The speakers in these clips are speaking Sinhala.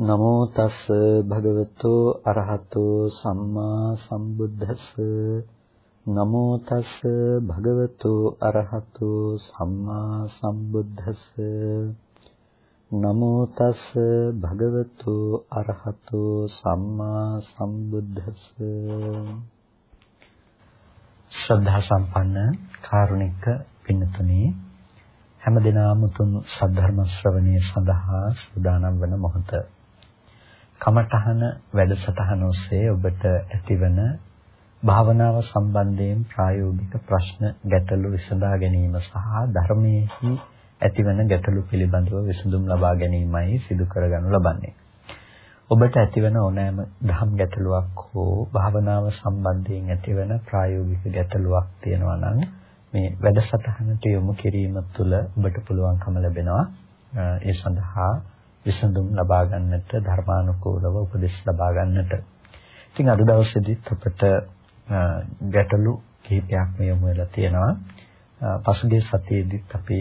නමෝ තස් භගවතු අරහතෝ සම්මා සම්බුද්දස්ස. නමෝ තස් භගවතු අරහතෝ සම්මා සම්බුද්දස්ස. නමෝ තස් භගවතු අරහතෝ සම්මා සම්බුද්දස්ස. ශ්‍රද්ධා සම්පන්න කාරුණික පින්තුනි හැම දිනම තුන් සද්ධර්ම ශ්‍රවණය සඳහා සූදානම් වන මොහොත කමඨහන වැඩසටහන ඔස්සේ ඔබට ඇතිවන භාවනාව සම්බන්ධයෙන් ප්‍රායෝගික ප්‍රශ්න ගැටලු විසඳා ගැනීම සහ ධර්මයේහි ඇතිවන ගැටලු පිළිබඳව විසඳුම් ලබා ගැනීමයි සිදු කරගනු ලබන්නේ. ඔබට ඇතිවන ඕනෑම දහම් ගැටලුවක් හෝ භාවනාව සම්බන්ධයෙන් ඇතිවන ප්‍රායෝගික ගැටලුවක් තියෙනවා නම් මේ වැඩසටහනට යොමු කිරීම තුළ ඔබට පුළුවන්කම ලැබෙනවා ඒ සඳහා විසඳුම් ලබා ගන්නට ධර්මානුකූලව උපදෙස් ලබා ගන්නට. ඉතින් අද දවසේදීත් අපිට ගැටලු කිහිපයක් යොමු වෙලා තියෙනවා. පසුගිය සතියේදීත් අපි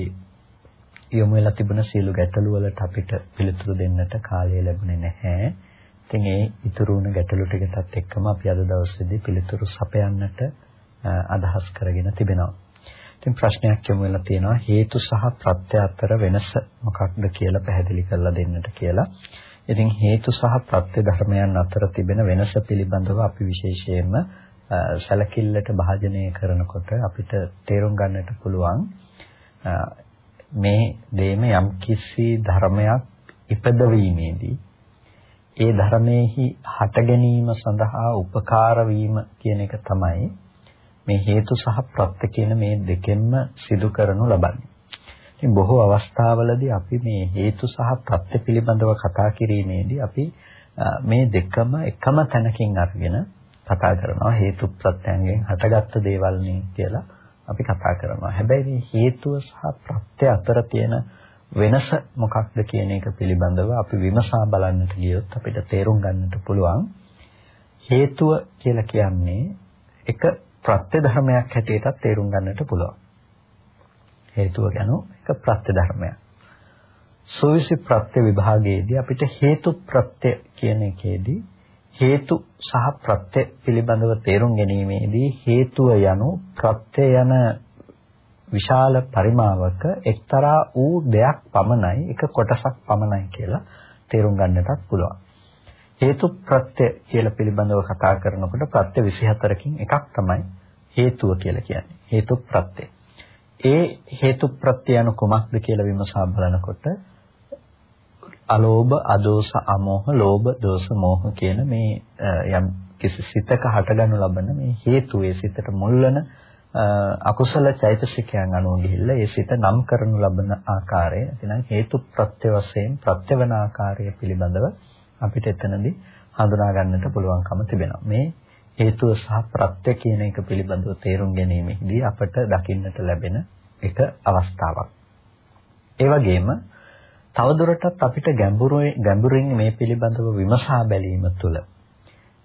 යොමු වෙලා තිබුණ සියලු ගැටලු වලට අපිට පිළිතුරු දෙන්නට කාලය ලැබුණේ නැහැ. ඉතින් ඒ ඉතුරු වුණ ගැටලු ටිකටත් එක්කම අපි අද දවසේදී පිළිතුරු සපයන්නට අදහස් කරගෙන තිබෙනවා. ඉතින් ප්‍රශ්නයක් යොමු වෙලා තියෙනවා හේතු සහ ප්‍රත්‍ය අතර වෙනස මොකක්ද කියලා පැහැදිලි කරලා දෙන්නට කියලා. ඉතින් හේතු සහ ප්‍රත්‍ය ධර්මයන් අතර තිබෙන වෙනස පිළිබඳව අපි විශේෂයෙන්ම සැලකිල්ලට භාජනය කරනකොට අපිට තේරුම් ගන්නට පුළුවන් මේ දෙයම යම්කිසි ධර්මයක් ඉපදවීමේදී ඒ ධර්මයේහි හට ගැනීම සඳහා උපකාර වීම කියන එක තමයි මේ හේතු සහ ප්‍රත්‍ය කියන මේ දෙකෙන්ම සිදු කරනු ලබන්නේ. ඉතින් බොහෝ අවස්ථාවලදී අපි මේ හේතු සහ ප්‍රත්‍ය පිළිබඳව කතා කිරීමේදී අපි මේ දෙකම එකම තැනකින් අරගෙන කතා කරනවා හේතු ප්‍රත්‍යයෙන් හටගත්ත දේවල් නේ කියලා අපි කතා කරනවා. හැබැයි මේ හේතුව සහ ප්‍රත්‍ය අතර තියෙන වෙනස මොකක්ද කියන එක පිළිබඳව අපි විමසා බලන්නට ගියොත් අපිට තේරුම් ගන්නට පුළුවන් හේතුව කියලා කියන්නේ එක ප්‍රත්‍ය ධර්මයක් හැටියටත් තේරුම් ගන්නට පුළුවන්. හේතුව ගැන එක ප්‍රත්‍ය ධර්මයක්. සෝවිසි ප්‍රත්‍ය විභාගයේදී අපිට හේතු ප්‍රත්‍ය කියන එකේදී හේතු සහ ප්‍රත්‍ය පිළිබඳව තේරුම් ගැනීමේදී හේතුව යනු ප්‍රත්‍ය යන විශාල පරිමාවක එක්තරා වූ දෙයක් පමණයි එක කොටසක් පමණයි කියලා තේරුම් ගන්නටත් පුළුවන්. හේතු ප්‍රත්‍ය කියලා පිළිබඳව කතා කරනකොට ප්‍රත්‍ය 24කින් එකක් තමයි හේතුව කියලා කියන්නේ. හේතු ප්‍රත්‍ය. ඒ හේතු ප්‍රත්‍ය යන කුමක්ද කියලා විමසා බලනකොට අලෝභ, අදෝස, අමෝහ, ලෝභ, දෝස, මෝහ කියන මේ යම් කිසි සිතක හටගනු ලබන මේ හේතුවේ සිතට මුල් වෙන අකුසල චෛතසිකයන් අනුව ගිහිල්ලා ඒ සිත නම් කරනු ලබන ආකාරය එතනම් හේතු ප්‍රත්‍ය වශයෙන් ප්‍රත්‍යවන ආකාරය පිළිබඳව අපිට එතනදී හඳුනා ගන්නට පුළුවන්කම තිබෙනවා. මේ හේතුව සහ ප්‍රත්‍ය කියන එක පිළිබඳව තේරුම් ගැනීමෙහිදී අපට දකින්නට ලැබෙන එක අවස්ථාවක්. ඒ වගේම තවදුරටත් අපිට ගැඹුරින් මේ පිළිබඳව විමසා බැලීම තුළ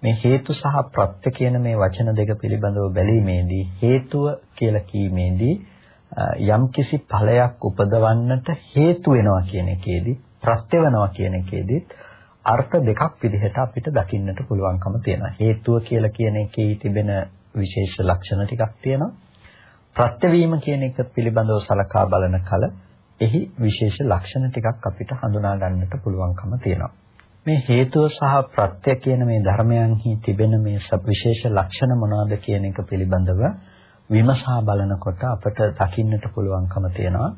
මේ හේතු සහ ප්‍රත්‍ය කියන මේ වචන දෙක පිළිබඳව බැලීමේදී හේතුව කියලා කීමේදී යම්කිසි ඵලයක් උපදවන්නට හේතු වෙනවා කියන එකේදී ප්‍රත්‍ය වෙනවා කියන එකේදී අර්ථ දෙකක් විදිහට අපිට දකින්නට පුළුවන්කම තියෙනවා. හේතුව කියලා කියන එකේ තිබෙන විශේෂ ලක්ෂණ ටිකක් තියෙනවා. ප්‍රත්‍යවීම කියන එක පිළිබඳව සලකා බලන කල එහි විශේෂ ලක්ෂණ ටිකක් අපිට හඳුනා ගන්නට පුළුවන්කම තියෙනවා. මේ හේතුව සහ ප්‍රත්‍ය කියන මේ ධර්මයන්හි තිබෙන මේ විශේෂ ලක්ෂණ මොනවාද කියන එක පිළිබඳව විමසා බලනකොට අපට දකින්නට පුළුවන්කම තියෙනවා.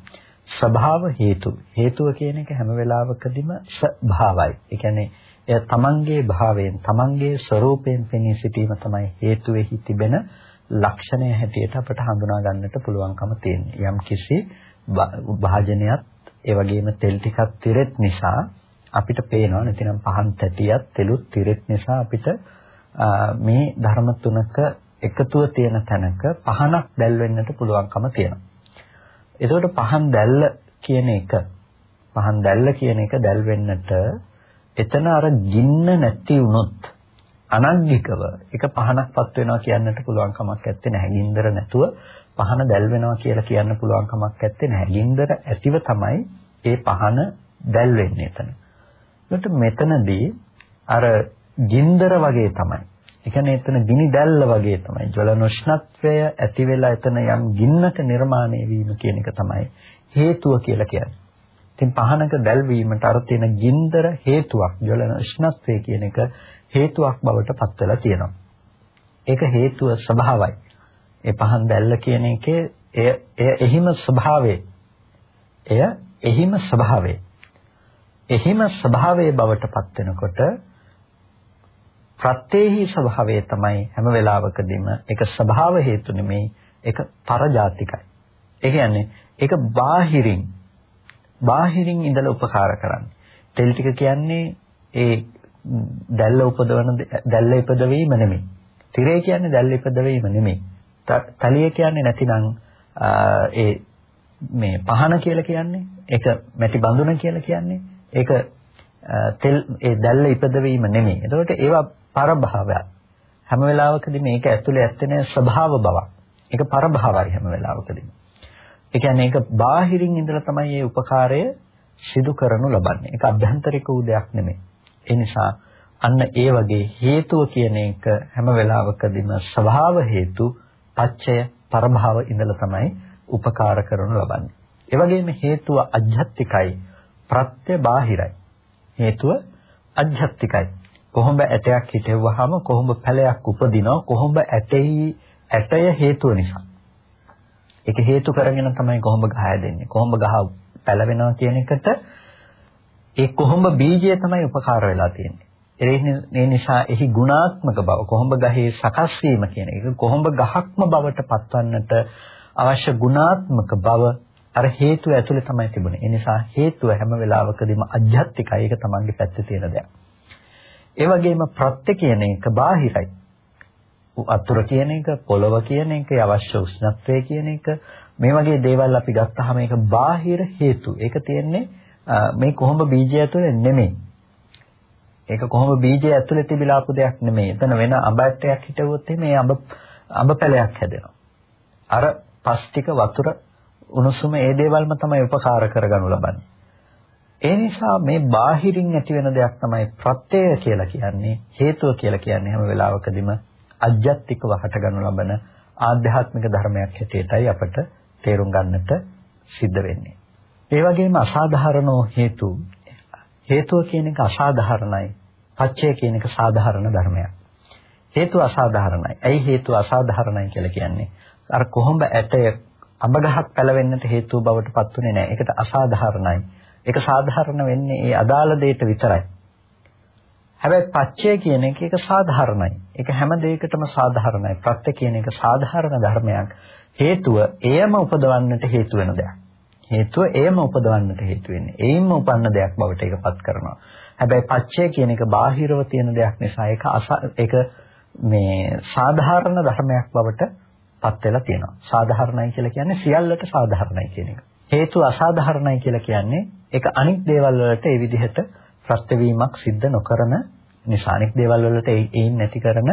ස්වභාව හේතු හේතුව කියන එක හැම වෙලාවකදීම ස්වභාවයි. ඒ කියන්නේ එය තමන්ගේ භාවයෙන් තමන්ගේ ස්වરૂපයෙන් පෙනී සිටීම තමයි හේතුවේහි තිබෙන ලක්ෂණය හැටියට අපට හඳුනා ගන්නට පුළුවන්කම තියෙන්නේ. යම් කිසි භාජනයක් ඒ වගේම තෙල් ටිකක් තිරෙත් නිසා අපිට පේනවා නැතිනම් පහන් තැටියක් තෙලුත් තිරෙත් නිසා අපිට මේ ධර්ම තුනක එකතුව තියෙන තැනක පහනක් දැල් වෙන්නට පුළුවන්කම තියෙනවා. එතකොට පහන් දැල්ල කියන එක පහන් දැල්ල කියන එක දැල් වෙන්නට එතන අර ගින්න නැති වුණොත් අනංගිකව එක පහනක්පත් වෙනවා කියන්නට පුළුවන් කමක් නැත්තේ නැහැ. ගින්දර නැතුව පහන දැල් වෙනවා කියලා කියන්න පුළුවන් කමක් නැත්තේ නැහැ. ගින්දර ඇතිව තමයි ඒ පහන දැල් වෙන්නේ එතන. ඒකට මෙතනදී අර ගින්දර වගේ තමයි. ඒ කියන්නේ එතන ගිනි දැල්ල වගේ තමයි. ජල නොෂ්ණත්වය ඇති වෙලා එතන යම් ගින්නක නිර්මාණය වීම කියන එක තමයි හේතුව කියලා කියන්නේ. ඉතින් පහනක දැල්වීමට අර තියෙන ගින්දර හේතුවක් ජල නොෂ්ණත්වය කියන එක හේතුවක් බවට පත් වෙලා තියෙනවා. ඒක හේතුව ස්වභාවයි. ඒ පහන් දැල්ල කියන එකේ එය එය එහිම ස්වභාවය. එය එහිම ස්වභාවය. එහිම ස්වභාවයේ බවට පත් වෙනකොට ප්‍රත්‍යේහි ස්වභාවය තමයි හැම වෙලාවකදීම ඒක ස්වභාව හේතු නෙමෙයි ඒක පරජාතිකයි. ඒ කියන්නේ ඒක බාහිරින් බාහිරින් ඉඳලා උපකාර කරන්නේ. තෙල් ටික කියන්නේ ඒ දැල්ල උපදවන දැල්ල ඉපදවීම නෙමෙයි. තිරය කියන්නේ දැල්ල ඉපදවීම නෙමෙයි. තලිය කියන්නේ නැතිනම් ඒ මේ පහන කියලා කියන්නේ ඒක මැටි බඳුන කියලා කියන්නේ ඒක තෙල් ඒ දැල්ල ඉපදවීම නෙමෙයි. එතකොට ඒවා පරභාවයක්. හැම වෙලාවකදී මේක ඇතුලේ ඇත්තේ ස්වභාව බවක්. ඒක පරභාවයි හැම වෙලාවකදීම. ඒ කියන්නේ ඒක බාහිරින් ඉඳලා තමයි මේ උපකාරය සිදු කරනු ලබන්නේ. ඒක අභ්‍යන්තරික වූ දෙයක් නෙමෙයි. ඒ නිසා අන්න ඒ වගේ හේතුව කියන එක හැම වෙලාවකදීම ස්වභාව හේතු පච්චය පරභාව ඉඳලා තමයි උපකාර කරනු ලබන්නේ. ඒ වගේම හේතුව අධ්‍යාත්තිකයි ප්‍රත්‍ය බාහිරයි. හේතුව අධ්‍යාත්තිකයි. කොහොඹ ඇටයක් හිටෙව්වහම කොහොඹ පැලයක් උපදිනවා කොහොඹ ඇටෙහි ඇටය හේතුව නිසා. ඒක හේතු කරගෙන තමයි කොහොඹ ගහ හැදෙන්නේ. කොහොඹ ගහ පැලවෙනවා කියන එකට ඒ කොහොඹ බීජය තමයි උපකාර වෙලා තියෙන්නේ. ඒ නිසා එහි ගුණාත්මක බව කොහොඹ ගහේ සකස් වීම කියන එක කොහොඹ ගහක්ම බවට පත්වන්නට අවශ්‍ය ගුණාත්මක බව අර හේතුව ඇතුලේ තමයි තිබුණේ. ඒ නිසා හේතුව හැම වෙලාවකදීම අධ්‍යාත්මිකයි. ඒක තමන්ගේ පැත්තේ තියෙන දෙයක්. ඒ වගේම ප්‍රත්‍ය කියන එක බාහිරයි. අතුර කියන එක, පොළව කියන එක, අවශ්‍ය උෂ්ණත්වය කියන එක මේ වගේ දේවල් අපි ගත්තාම ඒක බාහිර හේතු. ඒක තියෙන්නේ මේ කොහොඹ බීජය ඇතුලේ නෙමෙයි. ඒක කොහොඹ බීජය ඇතුලේ තිබිලා ආපු දෙයක් නෙමෙයි. එතන වෙන අඹ ඇටයක් හිටවුවොත් මේ අඹ අඹ පැලයක් හැදෙනවා. අර පස් ටික වතුර උණුසුම ඒ දේවල්ම තමයි උපකාර කරගනු ලබන්නේ. ඒ නිසා මේ බාහිරින් ඇති වෙන දෙයක් තමයි ප්‍රත්‍යය කියලා කියන්නේ හේතුව කියලා කියන්නේ හැම වෙලාවකදීම අජ්ජත්තිකව හටගනු ලබන ආධ්‍යාත්මික ධර්මයක් හැටියටයි අපට තේරුම් ගන්නට සිද්ධ වෙන්නේ. ඒ වගේම අසාධාරණෝ හේතු හේතුව කියන එක අසාධාරණයි. පච්චය කියන එක සාධාරණ ධර්මයක්. හේතුව අසාධාරණයි. ඇයි හේතුව අසාධාරණයි කියලා කියන්නේ? අර කොහොඹ ඇටය අඹ ගහක් පැලවෙන්නට හේතුව බවට පත්ුනේ නැහැ. ඒකට අසාධාරණයි. ඒක සාධාරණ වෙන්නේ ඒ අදාළ දෙයට විතරයි. හැබැයි පච්චය කියන එක ඒක සාධාරණයි. ඒක හැම දෙයකටම සාධාරණයි. ප්‍රත්‍ය කියන එක සාධාරණ ධර්මයක්. හේතුව එයම උපදවන්නට හේතු වෙන දෙයක්. හේතුව එයම උපදවන්නට හේතු වෙන්නේ. එයින්ම උපන්න දෙයක් බවට ඒකපත් කරනවා. හැබැයි පච්චය කියන එක බාහිරව තියෙන දෙයක් නිසා ඒක ඒක මේ සාධාරණ ධර්මයක් බවට පත් වෙලා තියෙනවා. සාධාරණයි කියලා කියන්නේ සියල්ලට සාධාරණයි කියන එක. හේතු අසාධාරණයි කියලා කියන්නේ ඒක අනික් දේවල් වලට ඒ විදිහට ප්‍රත්‍යවීමක් සිද්ධ නොකරන නිසා අනික් දේවල් වලට ඒයින් නැති කරන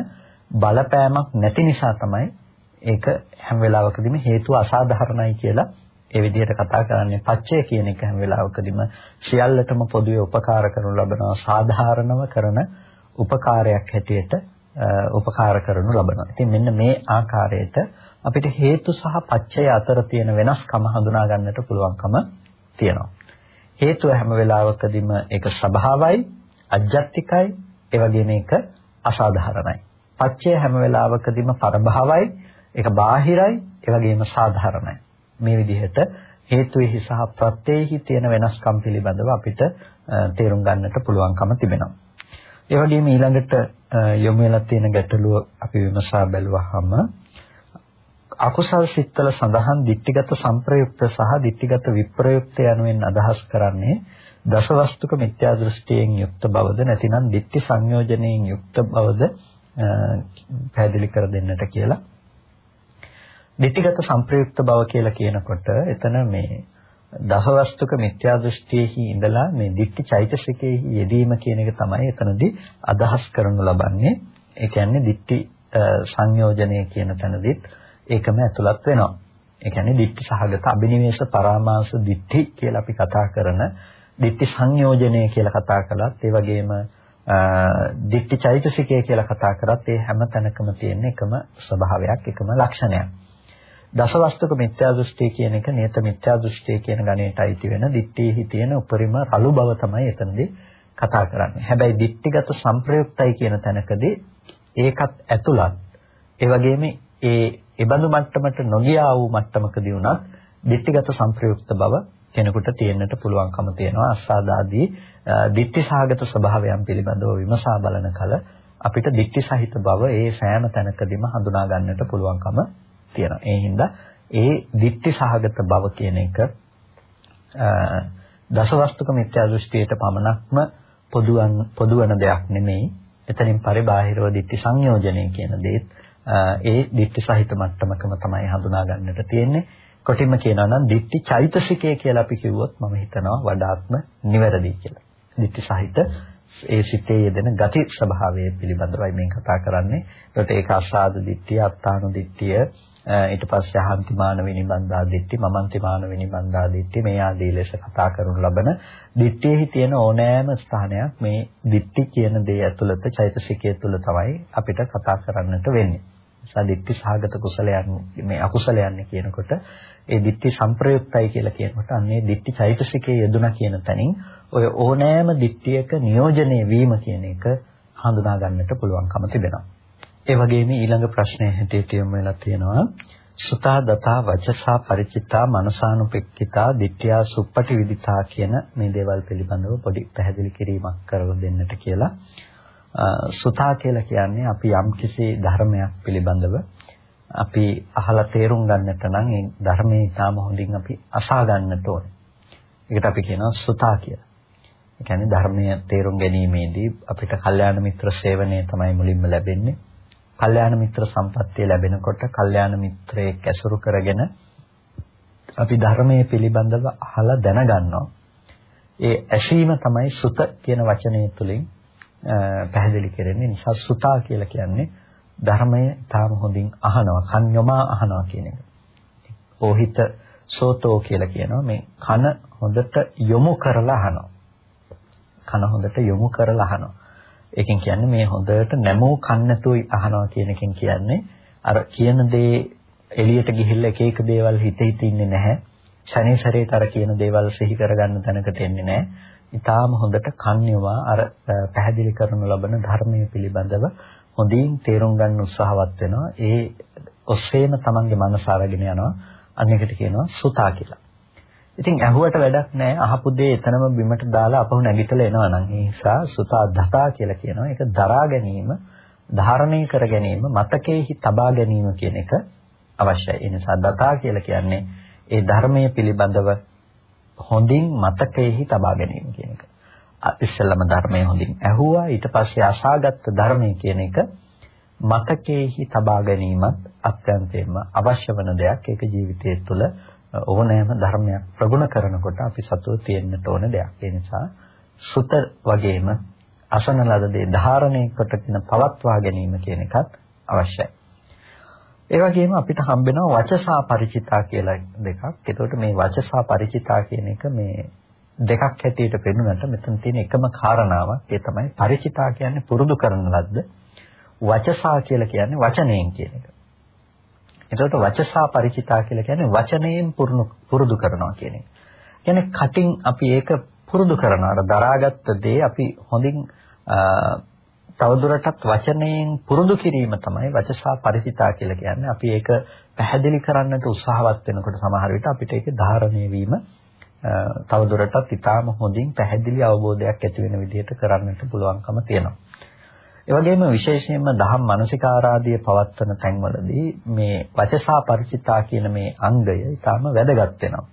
බලපෑමක් නැති නිසා තමයි ඒක හැම වෙලාවකදීම හේතු අසාධාරණයි කියලා ඒ විදිහට කතා කරන්නේ පච්චය කියන එක හැම වෙලාවකදීම සියල්ලටම පොදුවේ උපකාර කරනු ලබනවා සාධාරණව කරන උපකාරයක් හැටියට උපකාර කරනු ලබනවා. ඉතින් මෙන්න මේ ආකාරයට අපිට හේතු සහ පච්චය අතර තියෙන වෙනස්කම හඳුනා ගන්නට පුළුවන්කම තියෙනවා. හේතුව හැම වෙලාවකදීම ඒක ස්වභාවයි, අජ්ජත්තිකයි, ඒ වගේම ඒක අසාධාරණයි. පච්චය හැම වෙලාවකදීම පරභාවයි, ඒක බාහිරයි, ඒ වගේම සාධාරණයි. මේ විදිහට හේතුෙහි සහ ප්‍රත්‍යෙහි තියෙන වෙනස්කම් පිළිබඳව අපිට තේරුම් ගන්නට පුළුවන්කම තිබෙනවා. ඒ වගේම ඊළඟට යොමු වෙලා තියෙන ගැටලුව අපි විමසා බැලුවහම අකුසල් සිත්වල සඳහන් ditthිගත සංප්‍රයුක්ත සහ ditthිගත විප්‍රයුක්ත යනුවෙන් අදහස් කරන්නේ දසවස්තුක මිත්‍යා දෘෂ්ටියෙන් යුක්ත බවද නැතිනම් ditthි සංයෝජනයෙන් යුක්ත බවද පැහැදිලි කර දෙන්නට කියලා. ditthිගත සංප්‍රයුක්ත බව කියලා කියනකොට එතන මේ දසවස්තුක මිත්‍යා දෘෂ්ටියෙහි ඉඳලා මේ ditthි චෛතසිකයේ යෙදීම කියන එක තමයි එතනදී අදහස් කරනු ලබන්නේ. ඒ කියන්නේ ditthි සංයෝජනය කියන තැනදීත් ඒකම ඇතුළත් වෙනවා. ඒ කියන්නේ ditthi සහගත අබිනිවේෂ පරාමාස ditthi කියලා අපි කතා කරන දිට්ඨි සංයෝජනය කියලා කතා කළත් ඒ වගේම දිට්ඨි චෛතසිකය කියලා කතා කරත් ඒ හැම තැනකම තියෙන එකම ස්වභාවයක් එකම ලක්ෂණයක්. දසවස්තුක මිත්‍යා දෘෂ්ටි කියන එක නියත මිත්‍යා දෘෂ්ටි කියන ගණයට අයිති වෙන දිට්ඨිෙහි තියෙන උපරිම රළු බව තමයි එතනදී කතා කරන්නේ. හැබැයි දිට්ඨිගත සංප්‍රයුක්තයි කියන තැනකදී ඒකත් ඇතුළත් ඒ වගේම ඒ ඒබඳු මට්ටමට නොගියා වූ මට්ටමකදී උනත් දිට්ඨිගත සංප්‍රයුක්ත බව කෙනෙකුට තියෙන්නට පුළුවන්කම තියෙනවා අස්සාදාදී දිට්ඨි සහගත ස්වභාවයන් පිළිබඳව විමසා බලන කල අපිට දිට්ඨි සහිත බව ඒ සෑම තැනකදීම හඳුනා ගන්නට පුළුවන්කම තියෙනවා. ඒ හින්දා ඒ දිට්ඨි සහගත බව කියන එක දසවස්තුක මිත්‍යා දෘෂ්ටියට පමණක්ම පොදුවන් පොදුවන දෙයක් නෙමෙයි. එතනින් පරිබාහිරව දිට්ඨි සංයෝජනය කියන දේත් ඒ දිට්ඨි සහිත මට්ටමකම තමයි හඳුනා ගන්නට තියෙන්නේ. කොටින්ම කියනවා නම් දිට්ඨි චෛතසිකය කියලා අපි කිව්වොත් මම හිතනවා වඩාත්ම නිවැරදි කියලා. දිට්ඨි සහිත ඒ සිතේ යෙදෙන ගති ස්වභාවය පිළිබඳවයි මේ කතා කරන්නේ. ඒකට ඒක අසාද දිට්ඨිය, අත්තානු දිට්ඨිය, ඊට පස්සේ අහන්තිමාන විනිබන්දා දිට්ඨි, මමන්තිමාන විනිබන්දා දිට්ඨි මේ ආදී ලෙස කතා කරනු ලබන දිට්ඨියෙහි තියෙන ඕනෑම ස්ථානයක් මේ දිට්ඨි කියන දේ ඇතුළත චෛතසිකය තුළ තමයි අපිට කතා කරන්නට වෙන්නේ. සදිට්ඨි සහගත කුසලයන් මේ අකුසලයන් කියනකොට ඒ දිට්ඨි සංප්‍රයුක්තයි කියලා කියනකොට අන්නේ දිට්ඨි චෛතසිකයේ යෙදුණා කියන තැනින් ඔය ඕනෑම දිට්ඨියක නියෝජනය වීම කියන එක හඳුනා ගන්නට පුළුවන්කම තිබෙනවා. ඒ වගේම ඊළඟ ප්‍රශ්නය හැටියට යොමු වෙලා තියෙනවා සුතා දතා වචසා ಪರಿචිතා මනසානුපෙක්කිතා දිට්ඨියා සුප්පටි විදිතා කියන මේ දේවල් පිළිබඳව පොඩි පැහැදිලි කිරීමක් කරලා දෙන්නට කියලා සුතා කියලා කියන්නේ අපි යම්කිසි ධර්මයක් පිළිබඳව අපි අහලා තේරුම් ගන්නට නම් ඒ ධර්මයේ ඊටාම හොඳින් අපි අසා ගන්නට ඕනේ. ඒකට අපි කියනවා සුතා කියලා. ඒ කියන්නේ ධර්මය තේරුම් ගැනීමේදී අපිට කල්යාණ මිත්‍ර සේවනය තමයි මුලින්ම ලැබෙන්නේ. කල්යාණ මිත්‍ර සම්පත්තිය ලැබෙනකොට කල්යාණ මිත්‍රයෙක් ඇසුරු කරගෙන අපි ධර්මයේ පිළිබඳව අහලා දැනගන්නවා. ඒ ඇසීම තමයි සුත කියන වචනය තුලින් පැහැදිලි කරන්නේ නිසා සුතා කියලා කියන්නේ ධර්මය තාම හොඳින් අහනවා කන් යොමා අහනවා කියන එක. ඕහිත සෝතෝ කියලා කියනවා මේ කන හොඳට යොමු කරලා අහනවා. කන හොඳට යොමු කරලා අහනවා. ඒකෙන් කියන්නේ මේ හොඳට නැමෝ කන් නැතුයි අහනවා කියන එකෙන් කියන්නේ අර කියන දේ එළියට ගිහිල්ලා එක එක දේවල් හිත හිත ඉන්නේ නැහැ. ශනේ ශරීරයට අර කියන දේවල් සිහි කරගන්න තැනකට එන්නේ නැහැ. ඊටාම හොඳට කන්‍යවා අර පැහැදිලි කරනු ලබන ධර්මයේ පිළිබඳව හොඳින් තේරුම් ගන්න උත්සාහවත් වෙනවා. ඒ ඔස්සේම තමන්ගේ මනස අරගෙන යනවා. අනිකට කියනවා සුතා කියලා. ඉතින් ඇහුවට වැඩක් නැහැ. අහපු දේ එතනම බිමට දාලා අපහු නැගිටලා එනවා නම් ඒ නිසා සුතා දතා කියලා කියනවා. ඒක දරා ගැනීම, ධාරණය කර ගැනීම, මතකයේහි තබා ගැනීම කියන එක අවශ්‍යයි. ඒ නිසා දතා කියලා කියන්නේ ඒ ධර්මයේ පිළිබඳව හොඳින් මතකයේහි තබා ගැනීම කියන එක. ඉස්සෙල්ලම ධර්මය හොඳින් ඇහුවා ඊට පස්සේ අසාගත් ධර්මය කියන එක මතකයේහි තබා ගැනීමත් අත්‍යන්තයෙන්ම අවශ්‍ය වන දෙයක්. ඒක ජීවිතය තුළ ඕනෑම ධර්මයක් ප්‍රගුණ කරනකොට අපි සතුව තියෙන්නට ඕන දෙයක්. ඒ නිසා සුත වගේම අසන ලද දේ ධාරණය කොටගෙන පවත්වා ගැනීම කියන එකත් අවශ්‍යයි. ඒ වගේම අපිට හම්බෙනවා වචසා ಪರಿචිතා කියලා දෙකක්. ඒතකොට මේ වචසා ಪರಿචිතා කියන එක මේ දෙකක් හැටියට පෙන්වන්නට මෙතන තියෙන එකම කාරණාවක්. ඒ තමයි ಪರಿචිතා කියන්නේ පුරුදු කරන ලද්ද. වචසා කියලා කියන්නේ වචනයෙන් කියන එක. එතකොට වචසා ಪರಿචිතා කියලා කියන්නේ වචනයෙන් පුරුදු කරනවා කියන එක. කියන්නේ කටින් අපි ඒක පුරුදු කරනවා. අර දරාගත්ත දේ අපි හොඳින් තවදුරටත් වචනයෙන් පුරුදු කිරීම තමයි වචසා ಪರಿචිතා කියලා කියන්නේ. අපි ඒක පැහැදිලි කරන්නට උත්සාහවත් වෙනකොට සමහර විට අපිට ඒක ධාරණය වීම තවදුරටත් ඊටාම හොඳින් පැහැදිලි අවබෝධයක් ඇති වෙන විදිහට කරන්නට පුළුවන්කම තියෙනවා. ඒ වගේම විශේෂයෙන්ම දහම් මානසිකාරාධිය පවත්වන තැන්වලදී මේ වචසා ಪರಿචිතා කියන මේ අංගය ඊටාම වැදගත් වෙනවා.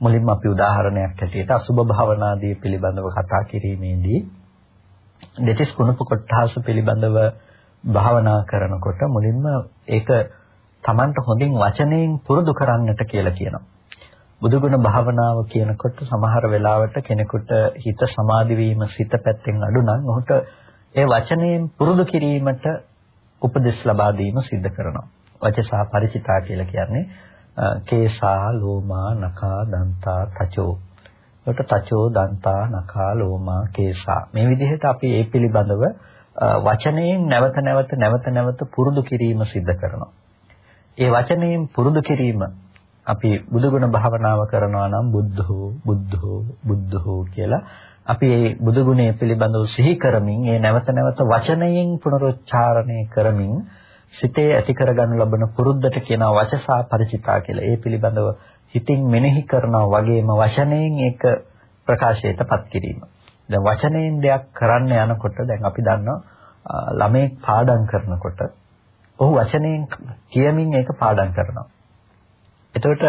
මුලින්ම අපි උදාහරණයක් හැටියට අසුභ භාවනාදී පිළිබඳව කතා කිරීමේදී දෙතිස් කුණප කොටහස පිළිබඳව භාවනා කරනකොට මුලින්ම ඒක Tamanට හොඳින් වචනයෙන් පුරුදු කරන්නට කියලා කියනවා. බුදුගුණ භාවනාව කියනකොට සමහර වෙලාවට කෙනෙකුට හිත සමාධි වීම සිත පැත්තෙන් අඩු නම් ඔහුට ඒ වචනයෙන් පුරුදු කිරීමට උපදෙස් ලබා දීම සිද්ධ කරනවා. වචසා ಪರಿචිතා කියලා කියන්නේ කේසා ලෝමා නකා දන්තා තචෝ එතකොට තචෝ දන්තා නඛා ලෝමා කේසා මේ විදිහට අපි ඒ පිළිබඳව වචනයෙන් නැවත නැවත නැවත නැවත පුරුදු කිරීම සිද්ධ කරනවා. ඒ වචනයෙන් පුරුදු කිරීම අපි බුදුගුණ භාවනාව කරනවා නම් බුද්ධෝ බුද්ධෝ බුද්ධෝ කියලා අපි මේ බුදුගුණය පිළිබඳව සිහි කරමින් ඒ නැවත නැවත වචනයෙන් පුනරුච්චාරණය කරමින් සිතේ ඇති කරගනු ලබන පුරුද්දට කියනවා වචසා ಪರಿචිතා කියලා. ඒ පිළිබඳව හිතින් මෙනෙහි කරනවා වගේම වචනයෙන් ඒක ප්‍රකාශයටපත් කිරීම. දැන් වචනයෙන් දෙයක් කරන්න යනකොට දැන් අපි දන්නවා ළමෙක් පාඩම් කරනකොට ඔහු වචනයෙන් කියමින් ඒක පාඩම් කරනවා. එතකොට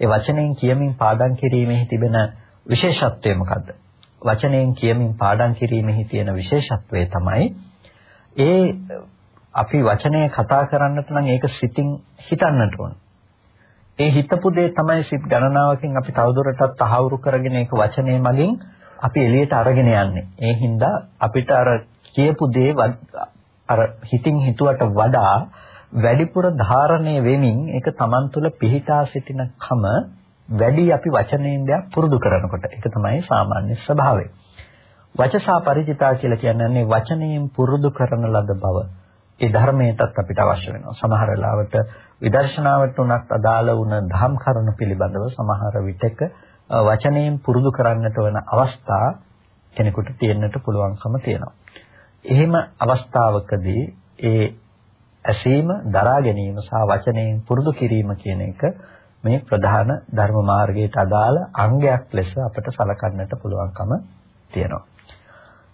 ඒ වචනයෙන් කියමින් පාඩම් කිරීමෙහි තිබෙන විශේෂත්වය මොකද්ද? වචනයෙන් කියමින් පාඩම් කිරීමෙහි තියෙන විශේෂත්වය තමයි ඒ අපි වචනය කතා කරන්නට නම් ඒක සිතින් හිතන්නට ඕන. ඒ හිතපු දේ තමයි සිත් ගණනාවකින් අපි තවදුරටත් තහවුරු කරගෙන ඒක වචනේ මගින් අපි එළියට අරගෙන යන්නේ. ඒ හින්දා අපිට අර කියපු දේ අර හිතින් හිතුවට වඩා වැඩිපුර ධාරණය වෙමින් ඒක Taman තුල පිහිටා සිටින කම වැඩි අපි වචනයෙන් දෙයක් පුරුදු කරනකොට ඒක තමයි සාමාන්‍ය ස්වභාවය. වචසා ಪರಿචිතා කියලා කියන්නේ වචනයෙන් පුරුදු කරන ලද බව. ඒ ධර්මයටත් අපිට අවශ්‍ය වෙනවා. සමහර වෙලාවට විදර්ශනාවට උනත් අදාළ වුණ ධම් කරුණු පිළිබඳව සමහර විටක වචනයෙන් පුරුදු කරන්නට වන අවස්ථා කෙනෙකුට තියෙන්නට පුළුවන්කම තියෙනවා. එහෙම අවස්ථාවකදී ඒ ඇසීම, දරා ගැනීම සහ වචනයෙන් පුරුදු කිරීම කියන එක මේ ප්‍රධාන ධර්ම මාර්ගයට අදාළ අංගයක් ලෙස අපට සලකන්නට පුළුවන්කම තියෙනවා.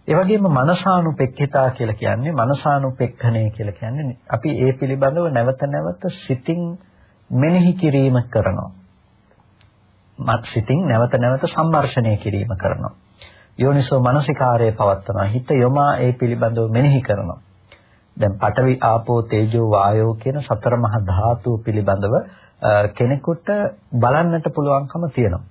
ඒ වගේම මනසානුපෙක්ඛිතා කියලා කියන්නේ මනසානුපෙක්ඛණය කියලා කියන්නේ අපි ඒ පිළිබඳව නැවත නැවත සිතින් මෙනෙහි කිරීම කරනවා. මත් සිතින් නැවත නැවත සම්මර්ෂණය කිරීම කරනවා. යෝනිසෝ මනසිකාරයේ පවත්වනවා. හිත යොමා ඒ පිළිබඳව මෙනෙහි කරනවා. දැන් පඨවි ආපෝ තේජෝ වායෝ කියන සතර මහා ධාතු පිළිබඳව කෙනෙකුට බලන්නට පුළුවන්කම තියෙනවා.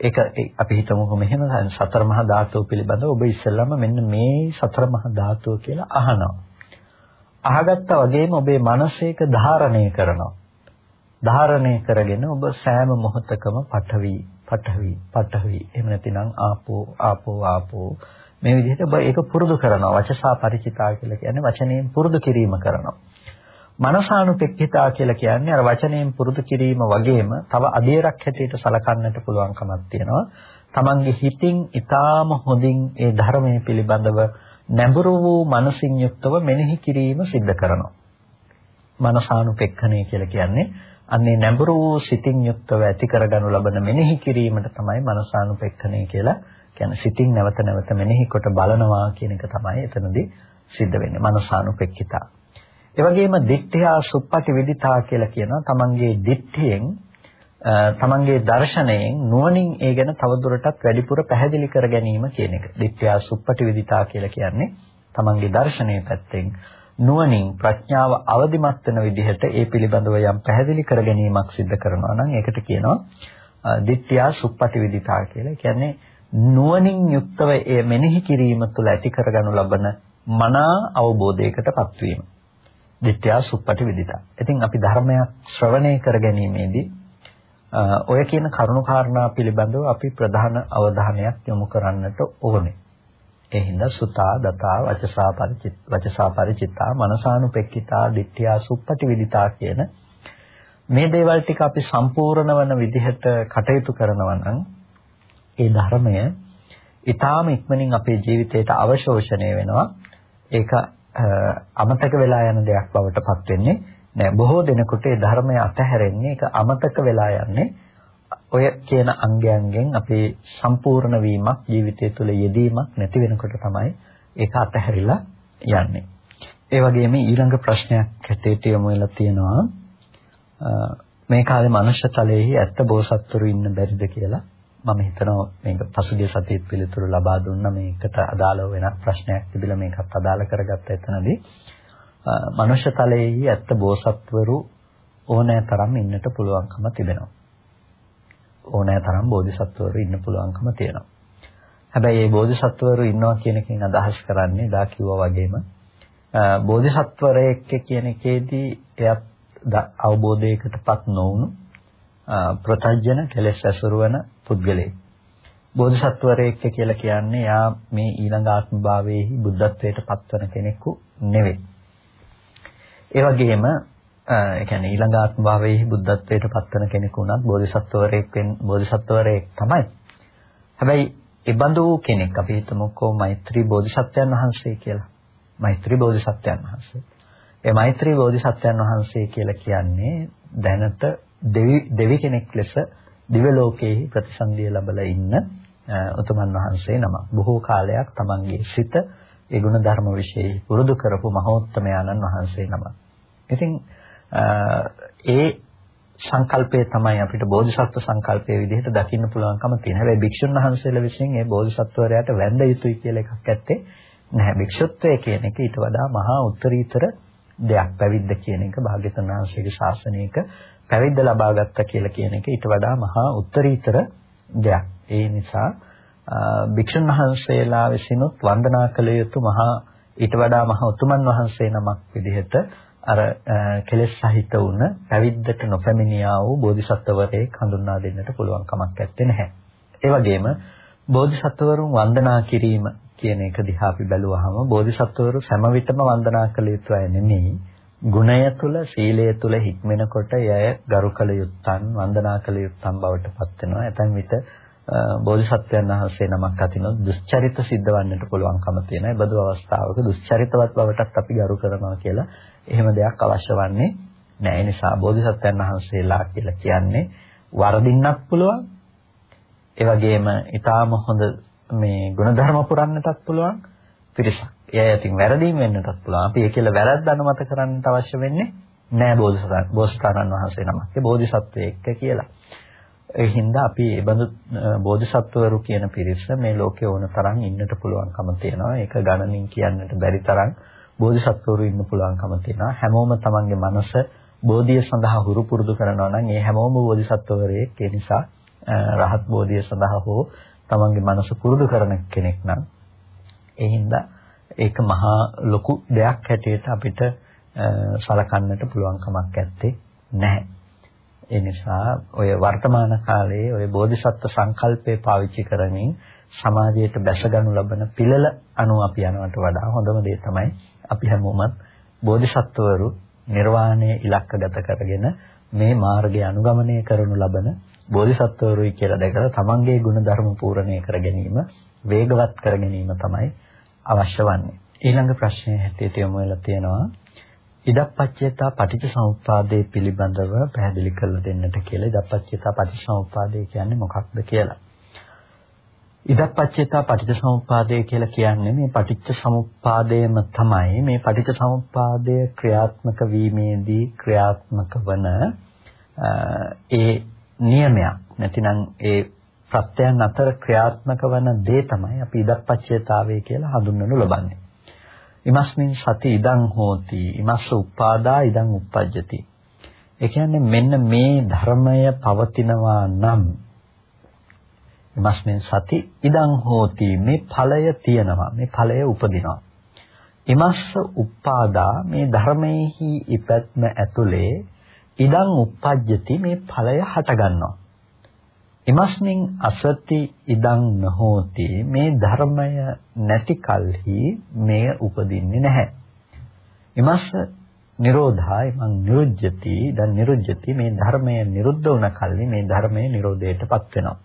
ඒක අපි හිතමු මෙහෙම සතර මහා ධාතුව පිළිබඳව ඔබ ඉස්සෙල්ලාම මෙන්න මේ සතර මහා ධාතුව කියලා අහනවා. අහගත්තා වගේම ඔබේ මනසේක ධාරණය කරනවා. ධාරණය කරගෙන ඔබ සෑම මොහොතකම පඨවි පඨවි පඨවි එහෙම නැතිනම් ආපෝ ආපෝ ආපෝ මේ විදිහට ඔබ ඒක පුරුදු කරනවා වචසා ಪರಿචිතා කියලා කියන්නේ වචනයෙන් පුරුදු කිරීම කරනවා මනසානුපෙක්ඛිතා කියලා කියන්නේ අර වචනයෙන් පුරුදු කිරීම වගේම තව අධීරක් හැටියට සලකන්නට පුළුවන්කමක් තියෙනවා. Tamange හිතින් ඊටාම හොඳින් ඒ ධර්මයේ පිළිබඳව නැඹුරු වූ මනසින් යුක්තව මෙනෙහි කිරීම සිද්ධ කරනවා. මනසානුපෙක්ඛණය කියලා කියන්නේ අන්නේ නැඹුරු වූ සිතින් යුක්තව ඇති කරගනු ලබන මෙනෙහි කිරීමට තමයි මනසානුපෙක්ඛණය කියලා කියන්නේ සිතින් නැවත නැවත මෙනෙහි කොට බලනවා කියන එක තමයි එතනදී සිද්ධ වෙන්නේ මනසානුපෙක්ඛිතා. ඒ වගේම දිට්ඨියා සුප්පටි විදිතා කියලා කියනවා තමන්ගේ දිට්ඨියෙන් තමන්ගේ දර්ශනයෙන් නුවණින් ඒ ගැන තවදුරටත් වැඩිපුර පැහැදිලි කර ගැනීම කියන එක. දිට්ඨියා සුප්පටි විදිතා කියලා කියන්නේ තමන්ගේ දර්ශනයේ පැත්තෙන් නුවණින් ප්‍රඥාව අවදිමත් වෙන විදිහට ඒ පිළිබඳව යම් පැහැදිලි කර ගැනීමක් සිදු කරනවා නම් ඒකට කියනවා දිට්ඨියා සුප්පටි විදිතා කියලා. කියන්නේ නුවණින් යුක්තව ඒ මෙනෙහි කිරීම තුළ ඇති කරගනු ලබන මනා අවබෝධයකටපත් වීම. දිට්ඨියා සුප්පටි විදිතා. ඉතින් අපි ධර්මයක් ශ්‍රවණය කර ගැනීමේදී ඔය කියන කරුණු කාරණා පිළිබඳව අපි ප්‍රධාන අවධානයක් යොමු කරන්නට ඕනේ. ඒ හින්දා සුතා දතා වචසා පරිචිත වචසා පරිචිතා මනසානුපෙක්කිතා දිට්ඨියා සුප්පටි විදිතා කියන මේ දේවල් ටික අපි සම්පූර්ණ වන විදිහට කටයුතු කරනවා නම් ඒ ධර්මය ඊටාම ඉක්මනින් අපේ ජීවිතයට අවශෝෂණය වෙනවා. ඒක අමතක වෙලා යන දෙයක් බවට පත් වෙන්නේ නෑ. බොහෝ දෙනෙකුට ඒ ධර්මය අතහැරෙන්නේ ඒක අමතක වෙලා යන්නේ ඔය කියන අංගයන්ගෙන් අපේ සම්පූර්ණ වීමක් ජීවිතය තුළ යෙදීමක් නැති වෙනකොට තමයි ඒක අතහැරිලා යන්නේ. ඒ වගේම ඊළඟ ප්‍රශ්නයක් හැටියට යොමු වෙලා තියෙනවා මේ කාලේ මනුෂ්‍ය තලයේහි ඇත්ත බෝසත්තුරු ඉන්න බැරිද කියලා මම හිතනවා මේක පසුගිය සතියේ පිළිතුරු ලබා දුන්නා මේකට අදාළව වෙන ප්‍රශ්නයක් තිබිලා මේකත් අදාළ කරගත්ත එතනදී මනුෂ්‍ය තලයේහි ඇත්ත බෝසත්වරු ඕනෑ තරම් ඉන්නට පුළුවන්කම තිබෙනවා. ඕනෑ තරම් බෝධිසත්වරු ඉන්න පුළුවන්කම තියෙනවා. හැබැයි මේ බෝධිසත්වරු ඉන්නවා කියන එකෙන් අදහස් කරන්නේ දා කිව්වා වගේම බෝධිසත්වරයෙක් කියන එකේදී එයත් අවබෝධයකටපත් නොවුණු ප්‍රතඥ කෙලෙස් ඇසුරු වෙන පුද්ගලයෙක්. බෝධිසත්වරයෙක් කියලා කියන්නේ යා මේ ඊළඟ ආත්ම භාවයේහි බුද්ධත්වයට පත්වන කෙනෙකු නෙවෙයි. ඒ වගේම ඒ කියන්නේ ඊළඟ ආත්ම භාවයේහි බුද්ධත්වයට පත්වන කෙනෙකු උනත් බෝධිසත්වරයෙක් වෙන බෝධිසත්වරයෙක් තමයි. හැබැයි ඒ බඳු කෙනෙක් අපි හිතමුකෝ මෛත්‍රී බෝධිසත්වයන් වහන්සේ කියලා. මෛත්‍රී බෝධිසත්වයන් වහන්සේ. ඒ මෛත්‍රී බෝධිසත්වයන් වහන්සේ කියලා කියන්නේ දැනට දෙවි දෙවි කෙනෙක් ලෙස දිව්‍ය ලෝකයේ ප්‍රතිසන්දිය ලැබලා ඉන්න උතුමන් වහන්සේ නම. බොහෝ කාලයක් තමන්ගේ සිත ඒ ගුණ ධර්ම વિશે පුරුදු කරපු මහෝත්තමයාණන් වහන්සේ නම. ඉතින් ඒ සංකල්පය තමයි අපිට බෝධිසත්ව සංකල්පයේ විදිහට දකින්න පුළුවන්කම තියෙන. හැබැයි භික්ෂුන් වහන්සේලා විසින් මේ බෝධිසත්වරයාට වැඳ යුතුයි කියලා එකක් ඇත්තේ නැහැ. භික්ෂුත්වය කියන එක ඊට වඩා මහා උත්තරීතර දෙයක්. පැවිද්ද කියන එක භාග්‍යවතුන් වහන්සේගේ ශාසනයක පැවිද්ද ලබා ගත්තා කියලා කියන එක ඊට වඩා මහා උත්තරීතර දෙයක්. ඒ නිසා භික්ෂුන් වහන්සේලා විසිනුත් වන්දනා කළ යුතු මහා ඊට වඩා මහා උතුමන් වහන්සේ නමක් විදිහට අර කෙලෙස් සහිත වුණ පැවිද්දට නොපැමිණියා වූ බෝධිසත්වවරයෙක් හඳුන්වා දෙන්නට පුළුවන් කමක් නැත්තේ නැහැ. ඒ වගේම බෝධිසත්වවරුන් වන්දනා කිරීම කියන එක දිහා අපි බැලුවහම බෝධිසත්වවරු සෑම විටම වන්දනා කළ යුතු අය නෙමෙයි. ගුණය තුල සීලය තුල හික්මෙනකොට යය ගරු කළ යුත්තන් වන්දනා කළ යුත්තන් බවට පත් වෙනවා. ඇතැම් විට බෝධිසත්වයන් වහන්සේ නමක් අතිනොත් දුස්චරිත සිද්ධ වන්නට පුළුවන්කම තියෙනවා. ඒ බඳු අවස්ථාවක දුස්චරිතවත් බවටත් අපි ගරු කරනවා කියලා එහෙම දෙයක් අවශ්‍ය වන්නේ නැහැ. ඒ නිසා බෝධිසත්වයන් වහන්සේලා කියලා කියන්නේ වරදින්නත් පුළුවන්. ඒ වගේම ඊටාම හොඳ මේ ಗುಣධර්ම පුරන්නටත් පුළුවන් පිරිසක්. එය ඉතින් වැරදීම් වෙන්නටත් පුළුවන්. අපි ඒ කියලා වැරද්ද අනුමත කරන්නට අවශ්‍ය වෙන්නේ නැහැ බෝධිසත්වයන් බෝසතාණන් වහන්සේ නමක්. ඒ බෝධිසත්වයෙක් කියලා. ඒ හින්දා අපි මේ බඳු බෝධිසත්වවරු කියන පිරිස මේ ලෝකේ ඕන තරම් ඉන්නට පුළුවන්කම තියෙනවා. ඒක ගණනින් කියන්නට බැරි තරම් බෝධිසත්වවරු ඉන්න පුළුවන්කම තියෙනවා. හැමෝම තමන්ගේ මනස බෝධිය සඳහා හුරු පුරුදු කරනවා නම් ඒ හැමෝම බෝධිසත්වවරයෙක්. ඒ නිසා රහත් බෝධිය සඳහා හෝ තමන්ගේ මනස පුරුදු කරන කෙනෙක් නම් ඒ හින්දා ඒක මහා ලොකු දෙයක් හැටියට අපිට සලකන්නට පුළුවන් කමක් නැත්තේ නැහැ. ඒ නිසා ඔය වර්තමාන කාලයේ ඔය බෝධිසත්ව සංකල්පය පාවිච්චි කරමින් සමාජයට බැසගනු ලබන පිළල අනුව අපි යනවට වඩා හොඳම දේ තමයි අපි හැමෝමත් බෝධිසත්වවරු නිර්වාණය ඉලක්කගත කරගෙන මේ මාර්ගය අනුගමනය කරනු ලබන බෝධිසත්වවරුයි කියලා දැකලා තමන්ගේ ගුණ ධර්ම පූර්ණණය කර ගැනීම වේගවත් කර ගැනීම තමයි අවශ්‍ය වන්නේ. ඊළඟ ප්‍රශ්නය හැටියට යොමු වෙලා තියෙනවා ඉදප්පච්චේතා පටිච්චසමුප්පාදයේ පිළිබඳව පැහැදිලි කරලා දෙන්නට කියලා. ඉදප්පච්චේතා පටිච්චසමුප්පාදය කියන්නේ මොකක්ද කියලා. ඉදප්පච්චේතා පටිච්චසමුප්පාදය කියලා කියන්නේ මේ පටිච්චසමුප්පාදයම තමයි මේ පටිච්චසමුප්පාදය ක්‍රියාත්මක වීමේදී ක්‍රියාත්මක වන ඒ නියමයක්. නැතිනම් ඒ ප්‍රත්‍යයන් අතර ක්‍රියාත්මක වන දේ තමයි අපි ඉදප්පච්චේතාවය කියලා හඳුන්වනු ලබන්නේ. ඉමස්මින් සති ඉදං හෝති ඉමස්ස උපාදා ඉදං uppajjati ඒ කියන්නේ මෙන්න මේ ධර්මය පවතිනවා නම් ඉමස්මින් සති ඉදං හෝති මේ ඵලය තියෙනවා මේ ඵලය උපදිනවා. ඉමස්ස උපාදා මේ ධර්මයේහි ඉපැත්ම ඇතුලේ ඉදං uppajjati මේ ඵලය හට ගන්නවා ඉමස්මින් අසති ඉදං නහෝති මේ ධර්මය නැති කලෙහි මෙය උපදින්නේ නැහැ. ඉමස්ස නිරෝධා ඉමං නිරුජ්ජති දැන් නිරුජ්ජති මේ ධර්මය නිරුද්ධ වුණ කල්හි මේ ධර්මය නිරෝධයටපත් වෙනවා.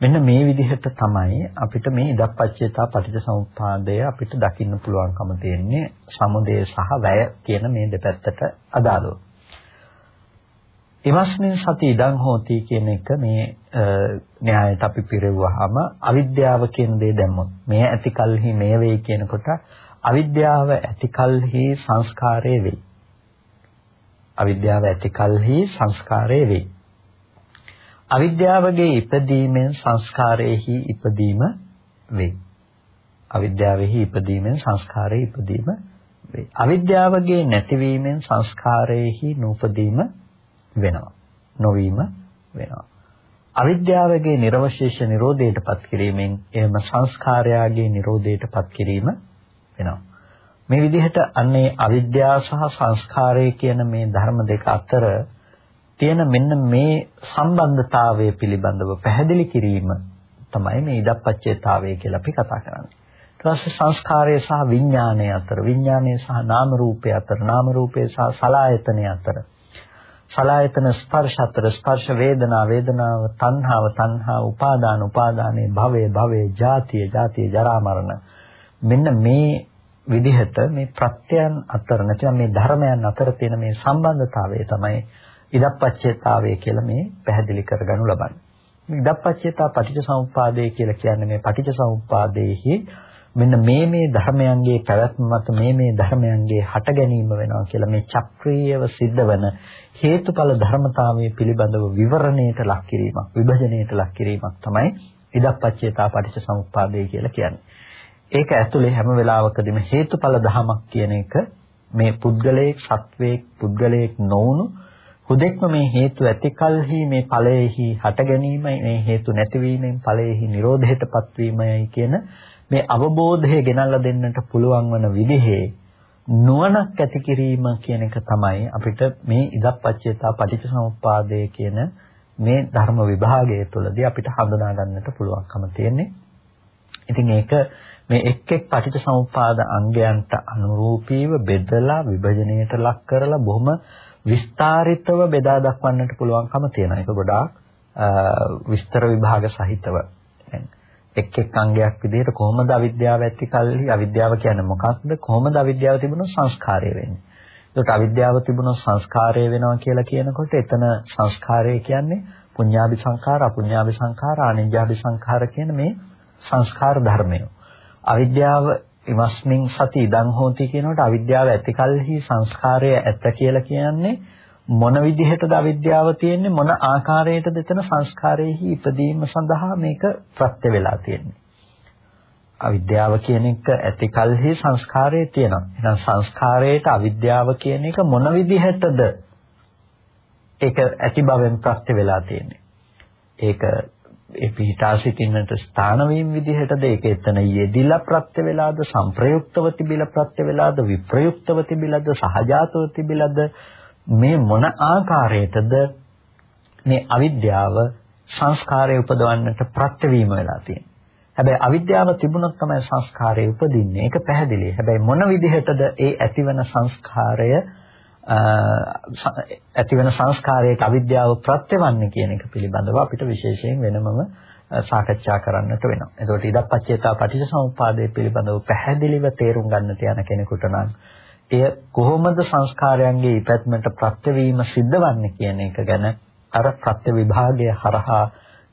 මෙන්න මේ විදිහට තමයි අපිට මේ ඉදප්පච්චේතා පටිච්චසමුප්පාදය අපිට දකින්න පුළුවන්කම තියෙන්නේ සමුදය සහ වැය කියන මේ දෙපැත්තට අදාළව. ඉමස්මින් සති ඉදං හෝති කියන එක මේ න්‍යායයට අපි පිරෙව්වහම අවිද්‍යාව කියන දේ දැම්මොත් මේ ඇති කල්හි මේ වෙයි කියනකොට අවිද්‍යාව ඇති කල්හි සංස්කාරය වෙයි. අවිද්‍යාව ඇති කල්හි සංස්කාරය වෙයි. අවිද්‍යාවගේ ඉපදීමෙන් සංස්කාරයේහි ඉපදීම වෙයි. අවිද්‍යාවෙහි ඉපදීමෙන් සංස්කාරයේ ඉපදීම වෙයි. අවිද්‍යාවගේ නැතිවීමෙන් සංස්කාරයේහි නූපදීම වෙනවා. නොවීම වෙනවා. අවිද්‍යාවගේ නිර්වශේෂ නිරෝධයටපත් කිරීමෙන් එහෙම සංස්කාරයාගේ නිරෝධයටපත් කිරීම වෙනවා. මේ විදිහට අන්නේ අවිද්‍යාව සහ සංස්කාරය කියන මේ ධර්ම දෙක අතර තියෙන මෙන්න මේ සම්බන්ධතාවය පිළිබඳව පැහැදිලි කිරීම තමයි මේ ඉදප්පච්චේතාවය කියලා අපි කතා කරන්නේ. ඊට පස්සේ සංස්කාරය සහ විඥානය අතර විඥානය සහ නාම රූපය අතර නාම රූපය සහ සලආයතනය අතර සලආයතන ස්පර්ශ අතර ස්පර්ශ වේදනා වේදනාව තණ්හාව තණ්හා උපාදාන උපාදානේ භවය භවය ජාතිය ජාතිය ජරා මරණ මෙන්න මේ විදිහට මේ ප්‍රත්‍යයන් අතර නැත්නම් මේ ධර්මයන් අතර තියෙන මේ සම්බන්ධතාවය තමයි ඉදප්පච්චේතාවය කියලා මේ පැහැදිලි කරගනු ලබන්නේ. මේ ඉදප්පච්චේතා පටිච්චසමුප්පාදය කියලා කියන්නේ මේ පටිච්චසමුප්පාදයේහි මෙන්න මේ මේ ධර්මයන්ගේ පැවැත්ම මත මේ මේ ධර්මයන්ගේ හට ගැනීම වෙනවා කියලා මේ චක්‍රීයව සිද්ධ වෙන හේතුඵල ධර්මතාවයේ පිළිබඳව විවරණයට ලක් කිරීමක් විභජනයට ලක් කිරීමක් තමයි ඉදප්පච්චේතා පටිච්චසමුප්පාදය කියලා කියන්නේ. ඒක ඇතුලේ හැම වෙලාවකදීම හේතුඵල ධමයක් කියන එක මේ පුද්ගලයෙක් සත්වයක් පුද්ගලයෙක් නොවුණු හුදෙක්ම මේ හේතු ඇතිකල්හි මේ ඵලයේහි හට ගැනීමයි මේ හේතු නැතිවීමෙන් ඵලයේහි නිරෝධයටපත් වීමයි කියන මේ අවබෝධය ගෙනල්ලා දෙන්නට පුළුවන් වන විදිහේ නුවණක් ඇති කිරීම කියන එක තමයි අපිට මේ ඉදප්පච්චේතා පටිච්චසමුප්පාදය කියන මේ ධර්ම විභාගය තුළදී අපිට හඳුනා ගන්නට පුළුවන්කම තියෙන්නේ. ඉතින් ඒක මේ එක් එක් පටිච්චසමුප්පාද අංගයන්ට අනුරූපීව බෙදලා විභජනයට ලක් කරලා බොහොම විස්තරිතව බෙදා දක්වන්නට පුළුවන්කම තියෙනවා. ඒක ගොඩාක් විස්තර විභාග සහිතව. එක් එක් අංගයක් විදිහට කොහොමද අවිද්‍යාව ඇති කල්හි? අවිද්‍යාව කියන්නේ මොකක්ද? කොහොමද අවිද්‍යාව තිබුණොත් සංස්කාරය වෙන්නේ? ඒකට අවිද්‍යාව තිබුණොත් සංස්කාරය වෙනවා කියලා කියනකොට එතන සංස්කාරය කියන්නේ පුඤ්ඤාභි සංඛාර අපුඤ්ඤාභි සංඛාර ආනිජ්ජාභි සංඛාර කියන මේ සංස්කාර ධර්මය. අවිද්‍යාව ඉමස්මින් සති ඉදං හෝති කියනකොට අවිද්‍යාව ඇති කල්හි සංස්කාරය ඇත්ත කියලා කියන්නේ මොන විදිහටද අවිද්‍යාව තියෙන්නේ? මොන ආකාරයකටද එතන සංස්කාරයේහි ඉපදීම සඳහා මේක ප්‍රත්‍ය වෙලා තියෙන්නේ? අවිද්‍යාව කියන එක ඇති කලෙහි සංස්කාරය තියෙනවා. එහෙනම් සංස්කාරයට අවිද්‍යාව කියන එක මොන විදිහටද? ඒක ඇති බවෙන් ප්‍රත්‍ය වෙලා තියෙන්නේ. ඒක ඒ පිහිටා සිටින්නට ස්ථාන වීම විදිහටද? ඒක එතන යෙදිලා ප්‍රත්‍ය වෙලාද? සංප්‍රයුක්තව තිබිලා ප්‍රත්‍ය වෙලාද? විප්‍රයුක්තව තිබිලාද? සහජාතව තිබිලාද? මේ මොන ආකාරයටද මේ අවිද්‍යාව සංස්කාරය උපදවන්නට ප්‍රත්‍යවීම වෙලා තියෙන්නේ. හැබැයි අවිද්‍යාව තිබුණොත් තමයි සංස්කාරය උපදින්නේ. ඒක පැහැදිලි. හැබැයි මොන විදිහටද ඒ ඇතිවන සංස්කාරය ඇතිවන සංස්කාරයට අවිද්‍යාව ප්‍රත්‍යවන්නේ කියන එක පිළිබඳව අපිට විශේෂයෙන් වෙනමම සාකච්ඡා කරන්නට වෙනවා. එතකොට ඉදප්පච්චේතා පටිච්චසමුප්පාදයේ පිළිබඳව පැහැදිලිව තේරුම් ගන්නට යන කෙනෙකුට නම් එය කොහොමද සංස්කාරයන්ගේ ඉපැත්මට ප්‍රත්‍යවීම සිද්ධවන්නේ කියන එක ගැන අර ප්‍රත්‍ය විභාගය හරහා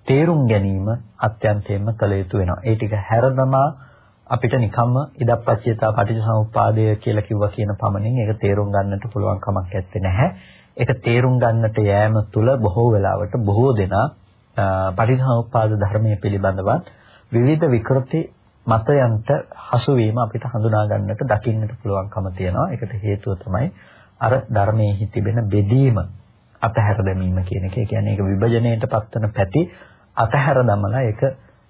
තේරුම් ගැනීම අත්‍යන්තයෙන්ම කළ යුතු වෙනවා. ඒ ටික හැරදමා අපිට නිකම්ම ඉදප්පච්චේතා පටිච්චසමුප්පාදය කියලා කිව්වා කියන පමණින් ඒක තේරුම් ගන්නට පුළුවන් කමක් නැත්තේ නැහැ. ඒක තේරුම් ගන්නට යෑම තුළ බොහෝ වෙලාවට බොහෝ දෙනා පටිච්චසමුප්පාද ධර්මයේ පිළිබඳව විවිධ විකෘති මතයන්ට හසු වීම අපිට හඳුනා ගන්නට දකින්නට පුළුවන්කම තියෙනවා. ඒකට හේතුව තමයි අර ධර්මයේ තිබෙන බෙදීම අතහැර දැමීම කියන එක. ඒ කියන්නේ ඒක විභජනයට පත්වන පැති අතහැර දමලා ඒක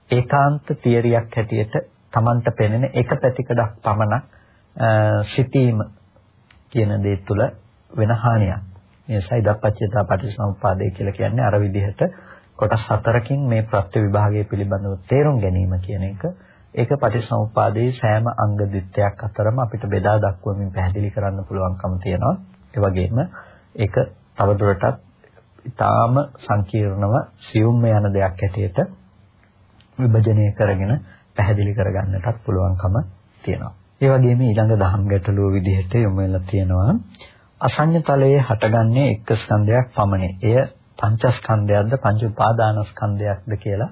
ඒකාන්ත තියරියක් හැටියට Tamanට පෙනෙන එක පැතිකඩක් පමණක් සිටීම කියන දේ තුළ වෙන හානියක්. මේ සයිදප්පච්චේතා පටිසමුප්පාදය කියලා කියන්නේ අර විදිහට කොටස් හතරකින් මේ ප්‍රත්‍ය විභාගය පිළිබඳව තේරුම් ගැනීම කියන එක ඒක පටිසමුපාදයේ සෑම අංග දිට්ඨයක් අතරම අපිට බෙදා දක්වමින් පැහැදිලි කරන්න පුළුවන්කම තියෙනවා. ඒ වගේම ඒක තවදුරටත් ඊටාම සංකීර්ණව සියුම්ම යන දෙයක් හැටියට විභජනය කරගෙන පැහැදිලි කරගන්නටත් පුළුවන්කම තියෙනවා. ඒ වගේම ඊළඟ දහම් ගැටලුව විදිහට යොමු වෙලා තියෙනවා අසඤ්ඤ තලයේ හටගන්නේ එක් ස්කන්ධයක් පමණි. එය පංචස්කන්ධයක්ද පංච උපාදානස්කන්ධයක්ද කියලා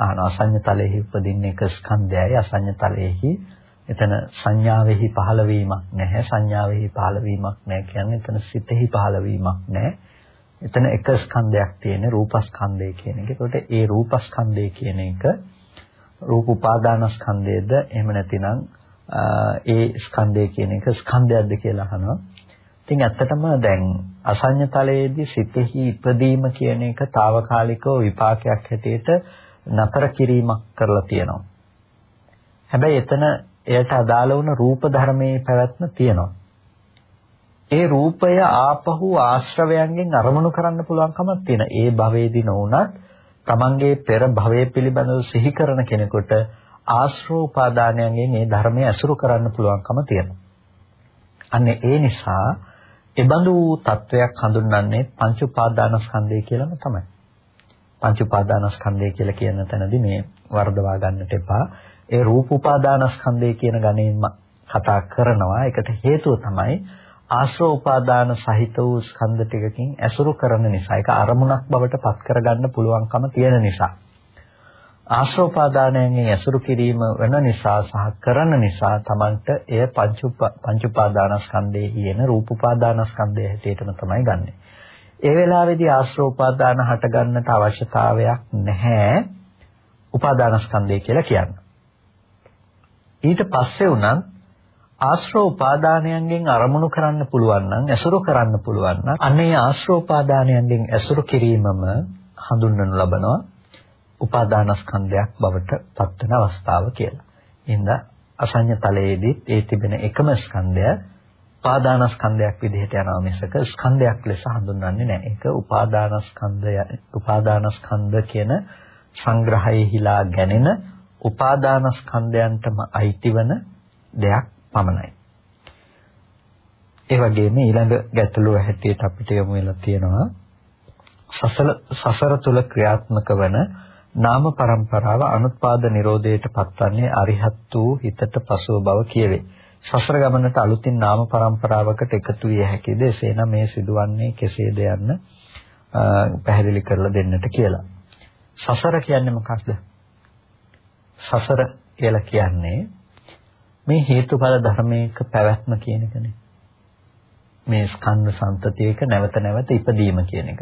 අහන අසඤ්ඤ තලෙහි උපදින්න එක ස්කන්ධයයි අසඤ්ඤ තලෙහි එතන සංඥාවෙහි පහළ වීමක් නැහැ සංඥාවෙහි පහළ වීමක් නැහැ කියන්නේ එතන සිතෙහි පහළ වීමක් නැහැ එතන එක ස්කන්ධයක් තියෙන රූපස්කන්ධය කියන එක. ඒකට ඒ රූපස්කන්ධය කියන එක රූප උපාදානස්කන්ධයද එහෙම නැතිනම් ඒ ස්කන්ධය කියන එක ස්කන්ධයක්ද කියලා අහනවා. ඉතින් ඇත්තටම දැන් අසඤ්ඤ තලයේදී සිතෙහි ඉපදීම කියන එක తాවකාලිකව විපාකයක් හැටියට නතර කිරීමක් කරලා තියෙනවා. හැබැයි එතන එයට අදාළ වුණ රූප ධර්මයේ පැවැත්ම තියෙනවා. ඒ රූපය ආපහු ආශ්‍රවයන්ගෙන් අරමුණු කරන්න පුළුවන්කමක් තියෙන. ඒ භවයේදී නොඋනත් තමන්ගේ පෙර භවයේ පිළිබඳව සිහි කරන කෙනෙකුට ආශ්‍රව උපාදානයන්ගෙන් මේ ධර්මය ඇසුරු කරන්න පුළුවන්කම තියෙනවා. අන්න ඒ නිසා එබඳු තත්වයක් හඳුන්වන්නේ පංච උපාදානස්කන්ධය කියලාම තමයි. පංච උපාදානස්කන්ධය කියලා කියන තැනදී මේ වර්ධවා ගන්නට එපා. ඒ රූප උපාදානස්කන්ධය කියන ගණනින්ම කතා කරනවා. ඒකට හේතුව තමයි ආශ්‍රව උපාදාන සහිත වූ ස්කන්ධ ටිකකින් ඇසුරු කරන නිසා ඒක අරමුණක් බවට පත් කරගන්න පුළුවන්කම තියෙන නිසා ආශ්‍රව උපාදානයෙන් ඇසුරු කිරීම වෙන නිසා සහ කරන නිසා Tamanට එය පංච පංච උපාදානස්කන්ධයේ කියන රූප උපාදානස්කන්ධය හැටියටම තමයි ගන්නෙ. ඒ වෙලාවේදී ආශ්‍රව උපාදාන හට ගන්නට අවශ්‍යතාවයක් නැහැ උපාදානස්කන්ධය කියලා කියන්න. ඊට පස්සේ උනත් ආශ්‍රව උපාදානයන්ගෙන් අරමුණු කරන්න පුළුවන් නම් ඇසුරු කරන්න පුළුවන් නම් අනේ ආශ්‍රව උපාදානයන්ගෙන් ඇසුරු කිරීමම හඳුන්වනු ලබනවා උපාදානස්කන්ධයක් බවට පත්වන අවස්ථාව කියලා. ඉතින් අසඤ්ඤ තලයේදී ඒ තිබෙන එකම ස්කන්ධය උපාදානස්කන්ධයක් විදිහට යනවා මිසක ස්කන්ධයක් ලෙස හඳුන්වන්නේ නැහැ. ඒක උපාදානස්කන්ධය උපාදානස්කන්ධ කියන සංග්‍රහයෙහිලා ගැනෙන උපාදානස්කන්ධයන්ටම අයිතිවන දෙයක් පමණයි. ඒ වගේම ඊළඟ ගැටලුව හැටියට අපිට යොමු වෙලා තියෙනවා සසල සසර තුල ක්‍රියාත්මක වන නාම પરම්පරාව අනුත්පාද නිරෝධයට පත්වන්නේ අරිහත් වූ හිතට පසුව බව කියවේ. සසර ගමනට අලුතින් නාම પરම්පරාවකට එකතු විය හැකිද? එසේනම් මේ සිදුවන්නේ කෙසේද යන්න පැහැදිලි කරලා දෙන්නට කියලා. සසර කියන්නේ මොකක්ද? සසර කියලා කියන්නේ මේ හේතුඵල ධර්මයක පැවැත්ම කියන එකනේ. මේ ස්කන්ධ සංතතියක නැවත නැවත ඉපදීම කියන එක.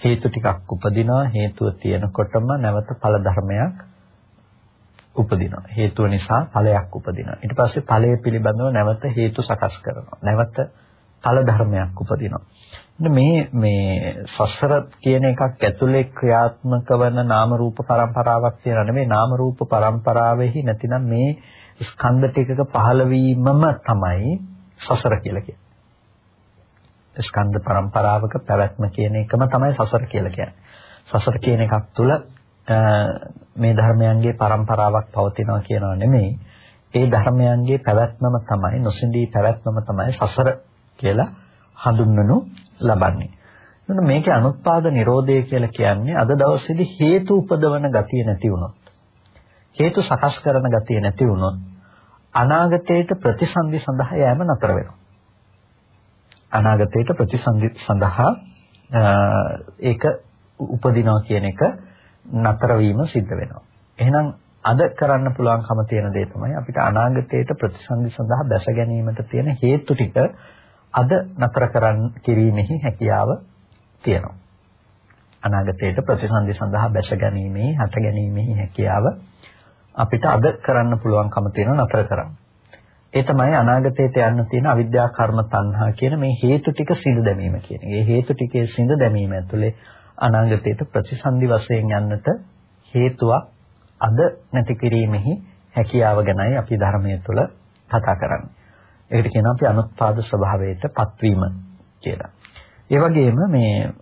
හේතු ටිකක් උපදිනවා හේතුව තියෙනකොටම නැවත ඵල ධර්මයක් උපදිනවා. හේතුව නිසා ඵලයක් උපදිනවා. ඊට පස්සේ ඵලය පිළිබඳව නැවත හේතු සකස් කරනවා. නැවත ඵල ධර්මයක් උපදිනවා. මේ මේ සසර කියන එකක් ඇතුලේ ක්‍රියාත්මක වන නාම රූප පරම්පරාවක් තියෙනවා නෙමෙයි නාම රූප පරම්පරාවෙහි නැතිනම් මේ ස්කන්ධ ටිකක පහළ වීමම තමයි සසර කියලා කියන්නේ. ස්කන්ධ පරම්පරාවක පැවැත්ම කියන එකම තමයි සසර කියලා කියන්නේ. සසර කියන එකක් තුළ මේ ධර්මයන්ගේ પરම්පරාවක් පවතිනවා කියනවා නෙමෙයි. ඒ ධර්මයන්ගේ පැවැත්මම තමයි නොසිඳී පැවැත්මම තමයි සසර කියලා හඳුන්වනු ලබන්නේ. එතකොට මේකේ අනුත්පාද නිරෝධය කියලා කියන්නේ අද දවසේදී හේතු උපදවන ගතිය නැති වුණොත් හේතු සකස් කරන ගතිය නැති වුණොත් අනාගතයට ප්‍රතිසන්දි සඳහා යෑම නතර වෙනවා. අනාගතයට ප්‍රතිසන්දි සඳහා ඒක උපදිනවා කියන එක නතර වීම සිද්ධ වෙනවා. එහෙනම් අද කරන්න පුළුවන්කම තියෙන දේ තමයි අපිට අනාගතයට ප්‍රතිසන්දි සඳහා දැස ගැනීමට තියෙන හේතු ටික අද නතර කරන්න කිරීමෙහි හැකියාව තියෙනවා. අනාගතයට ප්‍රතිසන්දි සඳහා දැස ගැනීමේ හට ගැනීමෙහි හැකියාව අපිට අද කරන්න පුළුවන්කම තියෙනවා නතර කරන්න. ඒ තමයි අනාගතයට යන්න තියෙන අවිද්‍යා කර්ම තණ්හා කියන මේ හේතු ටික සිඳ දැමීම කියන. මේ හේතු ටිකේ සිඳ දැමීම ඇතුලේ අනාගතයට ප්‍රතිසන්දි වශයෙන් යන්නට හේතුවක් අද නැති කිරීමෙහි හැකියාව ගැනයි අපි ධර්මයේ තුල කතා කරන්නේ. ඒකට කියනවා අපි අනුත්පාද ස්වභාවයට පත්වීම කියලා. ඒ වගේම මේ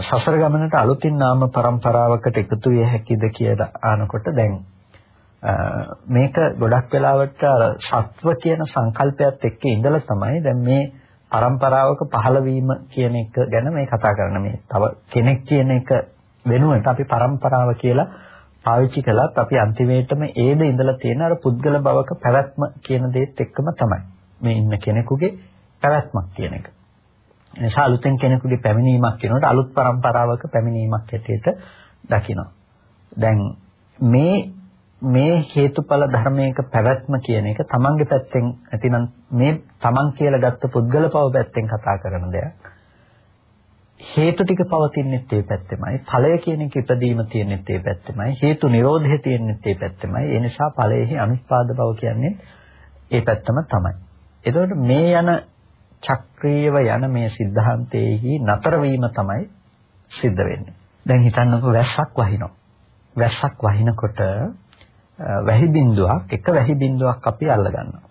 සසර ගමනට අලුතින් නාම પરම්පරාවකට එකතු විය හැකිද කියලා ආනකොට දැන් මේක ගොඩක් වෙලාවට සත්ව කියන සංකල්පයත් එක්ක ඉඳලා තමයි දැන් මේ પરම්පරාවක පහළ වීම කියන එක ගැන මේ කතා කරන මේ තව කෙනෙක් කියන එක වෙනුවට අපි પરම්පරාව කියලා පාවිච්චි කළත් අපි අන්තිමේටම ඒද ඉඳලා තියෙන අර පුද්ගල භවක පැවැත්ම කියන දේත් එක්කම තමයි මේ ඉන්න කෙනෙකුගේ පැවැත්මක් කියන එක. එනිසා අලුතෙන් කෙනෙකුගේ පැමිණීමක් කියනකොට අලුත් પરම්පරාවක පැමිණීමක් හැටියට දකිනවා. දැන් මේ මේ හේතුඵල ධර්මයක පැවැත්ම කියන එක තමන්ගේ පැත්තෙන් නැතිනම් මේ තමන් කියලා ගත්ත පුද්ගලපව පැත්තෙන් කතා කරන දෙයක්. හේතු ටික පවතින්නෙත් ඒ පැත්තෙමයි. ඵලය කියන එක ඉදීම තියෙන්නෙත් ඒ පැත්තෙමයි. හේතු නිරෝධය තියෙන්නෙත් ඒ පැත්තෙමයි. ඒ නිසා ඵලයේ අනිස්පාද බව කියන්නේ ඒ පැත්තම තමයි. එතකොට මේ යන චක්‍රීයව යන මේ સિદ્ધාන්තයේහි නතර වීම තමයි සිද්ධ වෙන්නේ. දැන් හිතන්නකෝ වැස්සක් වහිනවා. වැස්සක් වහිනකොට වැහි බිඳුවක් එක වැහි බිඳුවක් අපි අල්ල ගන්නවා.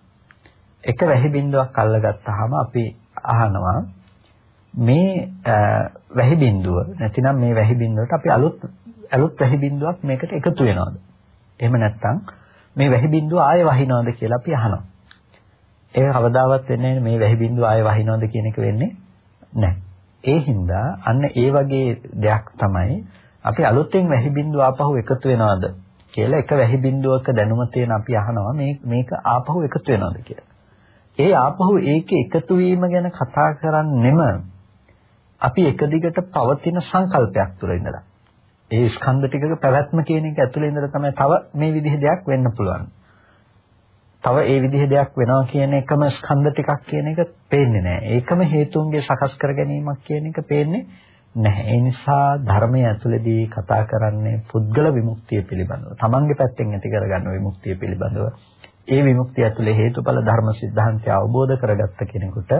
එක වැහි බිඳුවක් අල්ලගත්තාම අපි අහනවා මේ වැහි බිඳුව නැතිනම් මේ වැහි බිඳුවට අපි අලුත් අලුත් වැහි බිඳුවක් මේකට එකතු වෙනවද? එහෙම නැත්නම් මේ වැහි බිඳුව ආයෙ වහිනවද කියලා අපි අහනවා. ඒක කවදාවත් වෙන්නේ මේ වැහි බිඳුව ආයෙ වහිනවද කියන එක වෙන්නේ නැහැ. ඒ හින්දා අන්න ඒ වගේ දෙයක් තමයි අපි අලුතෙන් වැහි බිඳුව ආපහු එකතු වෙනවද කියලා එක වැහි බිඳුවක දැනුම තියෙන අපි අහනවා මේ මේක ආපහු එකතු වෙනවද කියලා. ඒ ආපහු ඒකේ එකතු වීම ගැන කතා කරන්නෙම අපි එක දිගට පවතින සංකල්පයක් තුළ ඉඳලා. ඒ ස්කන්ධ ටිකක පැවැත්ම කියන එක ඇතුළේ ඉඳලා තමයි තව මේ විදිහ දෙයක් වෙන්න පුළුවන්. තව ඒ විදිහ දෙයක් වෙනවා කියන එකම ස්කන්ධ ටිකක් කියන එක පේන්නේ නැහැ. ඒකම හේතුන්ගේ සකස් කර ගැනීමක් කියන එක පේන්නේ නැහැ. ඒ නිසා ධර්මයේ ඇතුළේදී කතා කරන්නේ පුද්ගල විමුක්තිය පිළිබඳව. තමන්ගේ පැත්තෙන් ඇති කරගන්න විමුක්තිය පිළිබඳව. ඒ විමුක්තිය ඇතුළේ හේතුඵල ධර්ම સિદ્ધාන්තය අවබෝධ කරගත්ත කෙනෙකුට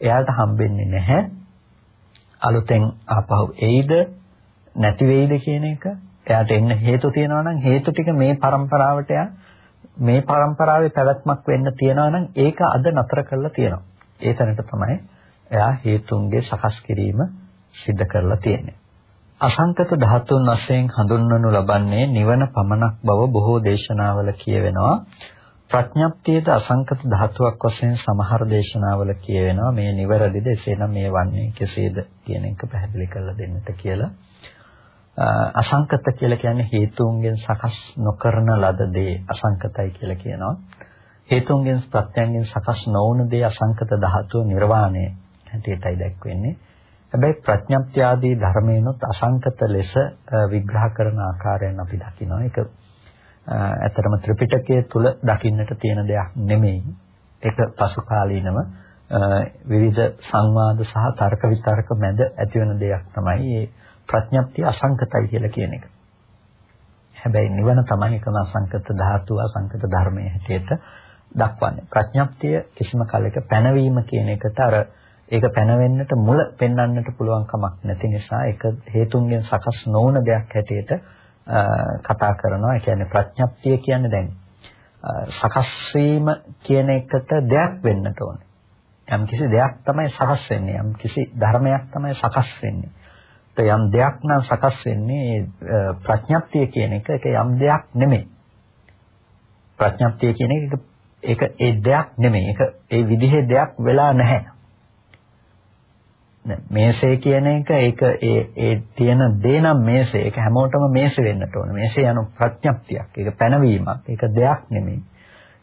එයාට හම්බෙන්නේ නැහැ අලුතෙන් ආපහු එයිද නැති වෙයිද කියන එක. එයාට එන්න හේතු තියනවා නම් හේතු ටික මේ પરම්පරාවට මේ પરම්පරාවේ පැවැත්මක් වෙන්න තියනවා නම් ඒක අද නතර කරලා තියෙනවා. ඒ තැනට තමයි එයා හේතුන්ගේ සකස් කිරීම සිද්ධ කරලා තියෙන්නේ. අසංකත ධාතුන් වශයෙන් හඳුන්වනු ලබන්නේ නිවන පමණක් බව බොහෝ දේශනාවල කියවෙනවා. ප්‍රඥප්තියද අසංකත ධාතුවක් වශයෙන් සමහර දේශනාවල කියවෙනවා මේ නිවැරදිද එසේනම් මේ වන්නේ කෙසේද කියන එක පැහැදිලි කරලා දෙන්නට කියලා. අසංකත කියලා කියන්නේ හේතුන්ගෙන් සකස් නොකරන ලද දේ අසංකතයි කියලා කියනවා. හේතුන්ගෙන් ප්‍රත්‍යයෙන් සකස් නොවුන දේ අසංකත ධාතුව නිර්වාණය හැටියටයි දැක්වෙන්නේ. හැබැයි ප්‍රඥප්ති ආදී ධර්මයනොත් අසංකත ලෙස විග්‍රහ කරන ආකාරයෙන් අපි දකිනවා. ඒක ඇත්තටම ත්‍රිපිටකයේ තුල දකින්නට තියෙන දෙයක් නෙමෙයි. ඒක පසු කාලීනව විවිධ සංවාද සහ තර්ක විතර්ක මැද ඇතිවන දෙයක් තමයි මේ ප්‍රඥප්තිය අසංකතයි කියලා කියන එක. හැබැයි නිවන තමයි එකම අසංකත ධාතු අසංකත ධර්මයේ හැටියට දක්වන්නේ. ප්‍රඥප්තිය කිසිම කලයක පැනවීම කියන එකට අර ඒක පැනවෙන්නට මුල පෙන්වන්නට පුළුවන් කමක් නැති නිසා ඒක හේතුන්ගෙන් සකස් නොවන දෙයක් හැටියට කතා කරනවා. ඒ කියන්නේ ප්‍රඥප්තිය කියන්නේ දැන් සකස් වීම කියන එකට දෙයක් වෙන්නට ඕනේ. යම් කිසි දෙයක් තමයි සකස් වෙන්නේ. යම් කිසි ධර්මයක් තමයි සකස් වෙන්නේ. යම් දෙයක් නම් සකස් වෙන්නේ ප්‍රඥප්තිය කියන එක ඒක යම් දෙයක් නෙමෙයි. ප්‍රඥප්තිය කියන එක ඒක ඒ දෙයක් නෙමෙයි. ඒක ඒ විදිහේ දෙයක් වෙලා නැහැ. මේසේ කියන එක ඒක ඒ ඒ තියෙන දේ නම් මේසේ ඒක හැමෝටම මේසේ වෙන්නට ඕන. මේසේ යනු ප්‍රඥප්තියක්. ඒක පැනවීමක්. ඒක දෙයක් නෙමෙයි.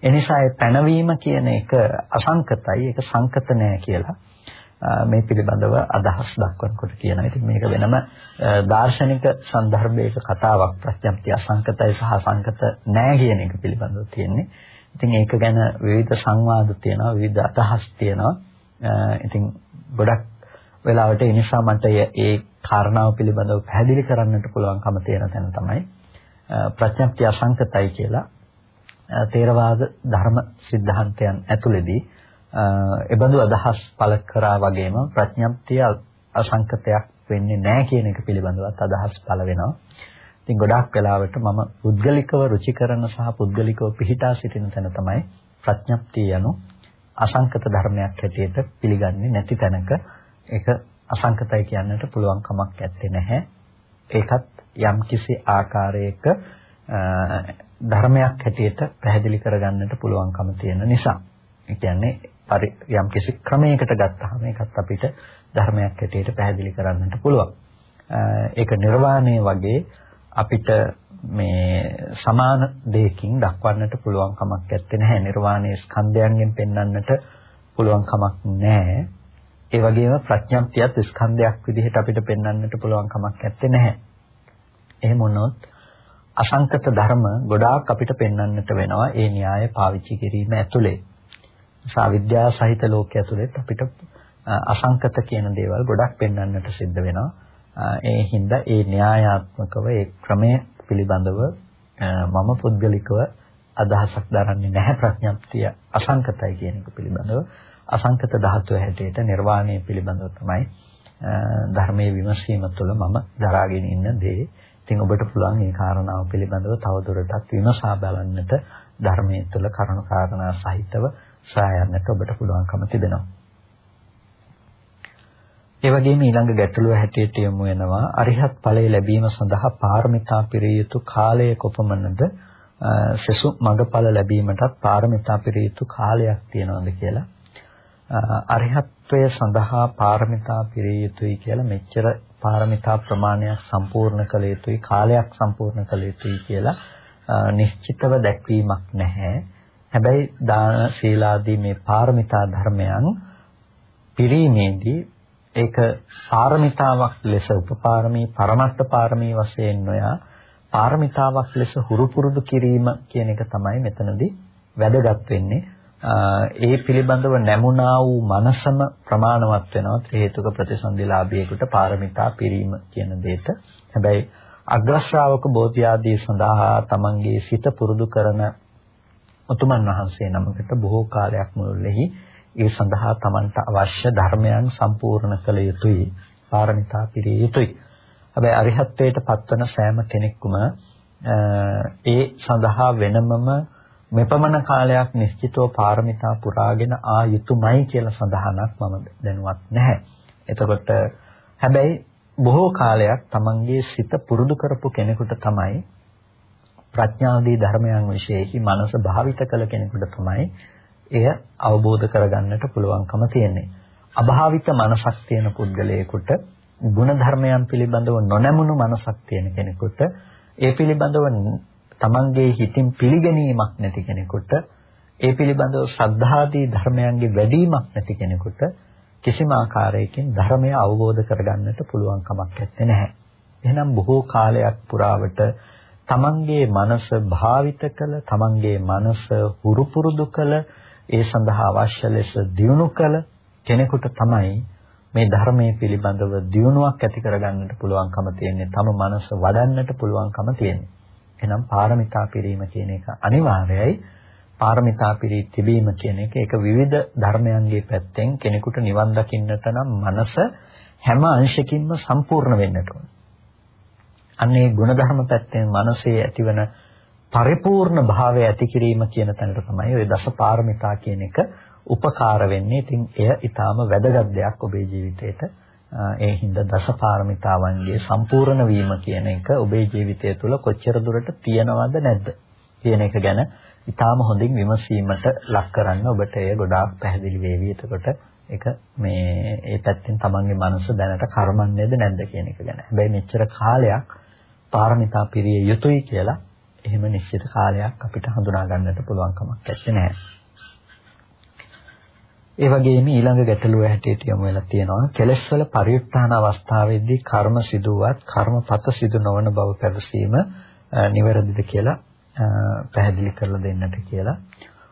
එනිසා ඒ පැනවීම කියන එක අසංකතයි. ඒක සංකත නෑ කියලා මේ පිළිබඳව අදහස් දක්වනකොට කියනවා. ඉතින් මේක වෙනම දාර්ශනික සන්දර්භයක කතාවක් ප්‍රත්‍යක්ෂය අසංකතයි සහ සංකත නැහැ කියන එක පිළිබඳව තියෙන්නේ. ඉතින් ඒක ගැන විවිධ සංවාද තියෙනවා, විවිධ අදහස් තියෙනවා. ඉතින් ගොඩක් වෙලාවට ඒ නිසා මට ඒ කාරණාව පිළිබඳව පැහැදිලි කරන්නට පුළුවන්කම තියෙන තැන තමයි ප්‍රඥප්ති අසංකතයි කියලා තේරවාද ධර්ම સિદ્ધාන්තයන් ඇතුළේදී එබඳු අදහස් පළ කරා වගේම ප්‍රඥප්තිය අසංකතයක් වෙන්නේ නැහැ කියන එක පිළිබඳවත් අදහස් පළ වෙනවා. ඉතින් ගොඩාක් වෙලාවට මම පුද්ගලිකව රුචි කරන සහ පුද්ගලිකව පිහිටා සිටින තැන තමයි ප්‍රඥප්තිය යනු අසංකත ධර්මයක් හැටියට පිළිගන්නේ නැති තැනක ඒක අසංකතයි කියන්නට පුළුවන් කමක් නැත්තේ නැහැ. ඒකත් යම්කිසි ආකාරයක ධර්මයක් හැටියට පැහැදිලි කරගන්නට පුළුවන්කම තියෙන නිසා. ඒ කියන්නේ යම් කිසි ක්‍රමයකට ගත්තාම ඒකත් අපිට ධර්මයක් හැටියට පැහැදිලි කරන්නට පුළුවන්. ඒක නිර්වාණය වගේ අපිට මේ සමාන දෙයකින් දක්වන්නට පුළුවන් කමක් නැත්තේ නැහැ. නිර්වාණය ස්කන්ධයන්ගෙන් පෙන්වන්නට පුළුවන් කමක් නැහැ. ඒ වගේම ප්‍රඥප්තියත් ස්කන්ධයක් විදිහට අපිට පෙන්වන්නට පුළුවන් කමක් නැත්තේ නැහැ. එහෙම වුණොත් අසංකත ධර්ම ගොඩාක් අපිට පෙන්වන්නට වෙනවා ඒ න්‍යාය පාවිච්චි කිරීම ඇතුලේ. නිසා විද්‍යාව සහිත ලෝකයේ ඇතුළෙත් අපිට අසංකත කියන දේවල් ගොඩක් පෙන්වන්නට සිද්ධ වෙනවා. ඒ හින්දා ඒ න්‍යායාත්මකව ඒ ක්‍රමය පිළිබඳව මම පුද්ගලිකව අදහසක් දරන්නේ නැහැ ප්‍රඥප්තිය අසංකතයි කියන එක පිළිබඳව. අසංකත ධාතුව හැටියට නිර්වාණය පිළිබඳව තමයි ධර්මයේ විමසීම තුළ මම දරාගෙන ඉන්න දේ. ඉතින් ඔබට පුළුවන් මේ කාරණාව පිළිබඳව තවදුරටත් විමසා බලන්නට ධර්මයේ තුළ කරුණු කාරණා සහිතව සොයා යන්නට ඔබට පුළුවන්කම තිබෙනවා. ඒ වගේම ඊළඟ ගැටලුව හැටියට යමු වෙනවා අරිහත් ඵලය ලැබීම සඳහා පාරමිතා පිරිය යුතු කාලය කොපමණද සසු මගඵල ලැබීමටත් පාරමිතා පිරිය යුතු කාලයක් තියනවාද කියලා අරිහත්ත්වය සඳහා පාරමිතා පිරිය යුතුයි කියලා මෙච්චර පාරමිතා ප්‍රමාණයක් සම්පූර්ණ කළ යුතුයි කාලයක් සම්පූර්ණ කළ යුතුයි කියලා නිශ්චිතව දැක්වීමක් නැහැ. හැබැයි දාන සීලාදී මේ පාරමිතා ධර්මයන් පිරීමේදී ඒක පාරමිතාවක් ලෙස උපපාරමී පරමස්ත පාරමී වශයෙන් නොයා පාරමිතාවක් ලෙස හුරු පුරුදු කිරීම කියන එක තමයි මෙතනදී වැදගත් වෙන්නේ. ඒ පිළිබඳව නැමුණා වූ මනසම ප්‍රමාණවත් වෙනවා ත්‍රි හේතුක ප්‍රතිසන්දිලාභියෙකුට පාරමිතා පිරීම කියන දෙයට. හැබැයි අග්‍ර ශ්‍රාවක බෝධිආදී සඳහා තමන්ගේ සිත පුරුදු කරන උතුමන් වහන්සේ නමකට බොහෝ කාලයක් මුළුල්ලේහි ඒ සඳහා Tamanට අවශ්‍ය ධර්මයන් සම්පූර්ණ කළ යුතුයි. පාරමිතා පිරිය යුතුයි. හැබැයි අරිහත්ත්වයට පත්වන සෑම කෙනෙකුම ඒ සඳහා වෙනමම මෙපමණ කාලයක් නිශ්චිතව පාරමිතා පුරාගෙන ආ යුතුයමයි කියලා සඳහනක් මම දැනුවත් නැහැ. එතකොට හැබැයි බොහෝ කාලයක් Tamanගේ සිත පුරුදු කරපු කෙනෙකුට තමයි ප්‍රඥාදී ධර්මයන් විශේෂයි මනස භාවිත කළ කෙනෙකුට තමයි එය අවබෝධ කරගන්නට පුළුවන්කම තියෙන්නේ. අභාවිත මනසක් තියෙන පුද්ගලයෙකුට ගුණ ධර්මයන් පිළිබඳව නොනැමුණු මනසක් තියෙන කෙනෙකුට ඒ පිළිබඳව තමන්ගේ හිතින් පිළිගැනීමක් නැති කෙනෙකුට ඒ පිළිබඳව ශ්‍රද්ධාදී ධර්මයන්ගේ වැඩිමක් නැති කෙනෙකුට කිසිම ආකාරයකින් ධර්මය අවබෝධ කරගන්නට පුළුවන් කමක් නැහැ. එහෙනම් බොහෝ කාලයක් පුරාවට තමන්ගේ මනස භාවිත කළ තමන්ගේ මනස හුරු පුරුදු කළ ඒ සඳහා අවශ්‍ය ලෙස දියුණු කළ කෙනෙකුට තමයි මේ ධර්මයේ පිළිබඳව දියුණුවක් ඇති කරගන්නට පුළුවන්කම තියෙන්නේ. තම මනස වඩන්නට පුළුවන්කම තියෙන්නේ. එහෙනම් පාරමිතා පිරීම කියන එක අනිවාර්යයි. පාරමිතා පිරී තිබීම කියන එක ඒක විවිධ ධර්මයන්ගේ පැත්තෙන් කෙනෙකුට නිවන් දකින්නට නම් මනස හැම අංශකින්ම සම්පූර්ණ වෙන්නට ඕන. අන්නේ ගුණධර්ම පැත්තෙන් මනසේ ඇතිවන පරිපූර්ණ භාවය ඇති කිරීම කියන තැනට තමයි ওই දසපාරමිතා කියන එක උපකාර වෙන්නේ. ඉතින් එය ඊටාම වැදගත් දෙයක් ඔබේ ජීවිතේට. ඒ හින්දා දසපාරමිතාවන්ගේ සම්පූර්ණ වීම කියන එක ඔබේ ජීවිතය තුළ කොච්චර දුරට තියෙනවද නැද්ද කියන එක ගැන ඊටාම හොඳින් විමසීමට ලක් කරන්න ඔබට එය ගොඩාක් පැහැදිලි වේවි. එතකොට ඒක මේ ඒ පැත්තෙන් තමන්ගේ මනස දැනට කර්මන්නේද නැද්ද කියන එක ගැන. හැබැයි මෙච්චර කාලයක් පාරමිතා පිරිය යුතුයි කියලා එහෙම නිශ්චිත කාලයක් අපිට හඳුනා ගන්නට පුළුවන් කමක් නැහැ. ඒ වගේම ඊළඟ ගැටලුව හැටියට යමු වෙලා තියෙනවා කෙලෙස් වල පරිඋත්ථාන අවස්ථාවේදී කර්ම සිදුවත් කර්මපත සිදු නොවන බව පැවසීම නිවැරදිද කියලා පැහැදිලි කරලා දෙන්නට කියලා.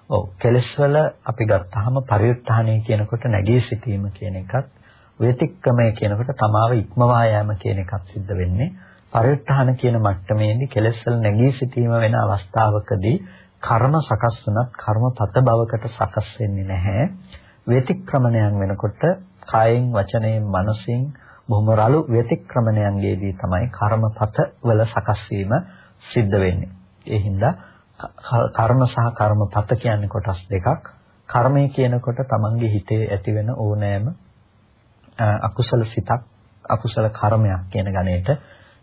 ඔව් කෙලෙස් වල අපි ගත්තාම පරිඋත්ථානය කියනකොට නැගී සිටීම කියන එකත් වේතික්‍රමය කියනකොට තමාව ඉක්මවා යෑම කියන එකත් සිද්ධ වෙන්නේ. පරිඋත්ථාන කියන මට්ටමේදී කෙලෙස් වල නැගී සිටීම වෙන අවස්ථාවකදී කර්ම සකස් වුණත් කර්මපත බවකට සකස් වෙන්නේ නැහැ. වේතික්‍රමණයන් වෙනකොට කායෙන් වචනයෙන් මනසින් බොහොම රළු වේතික්‍රමණයන්ගේදී තමයි කර්මපත වල සකස් වීම සිද්ධ වෙන්නේ. ඒ හින්දා කර්ම සහ කර්මපත කියන්නේ කොටස් දෙකක්. කර්මය කියනකොට තමන්ගේ හිතේ ඇතිවෙන ඕනෑම අකුසල සිතක් අකුසල කර්මයක් කියන ගණයට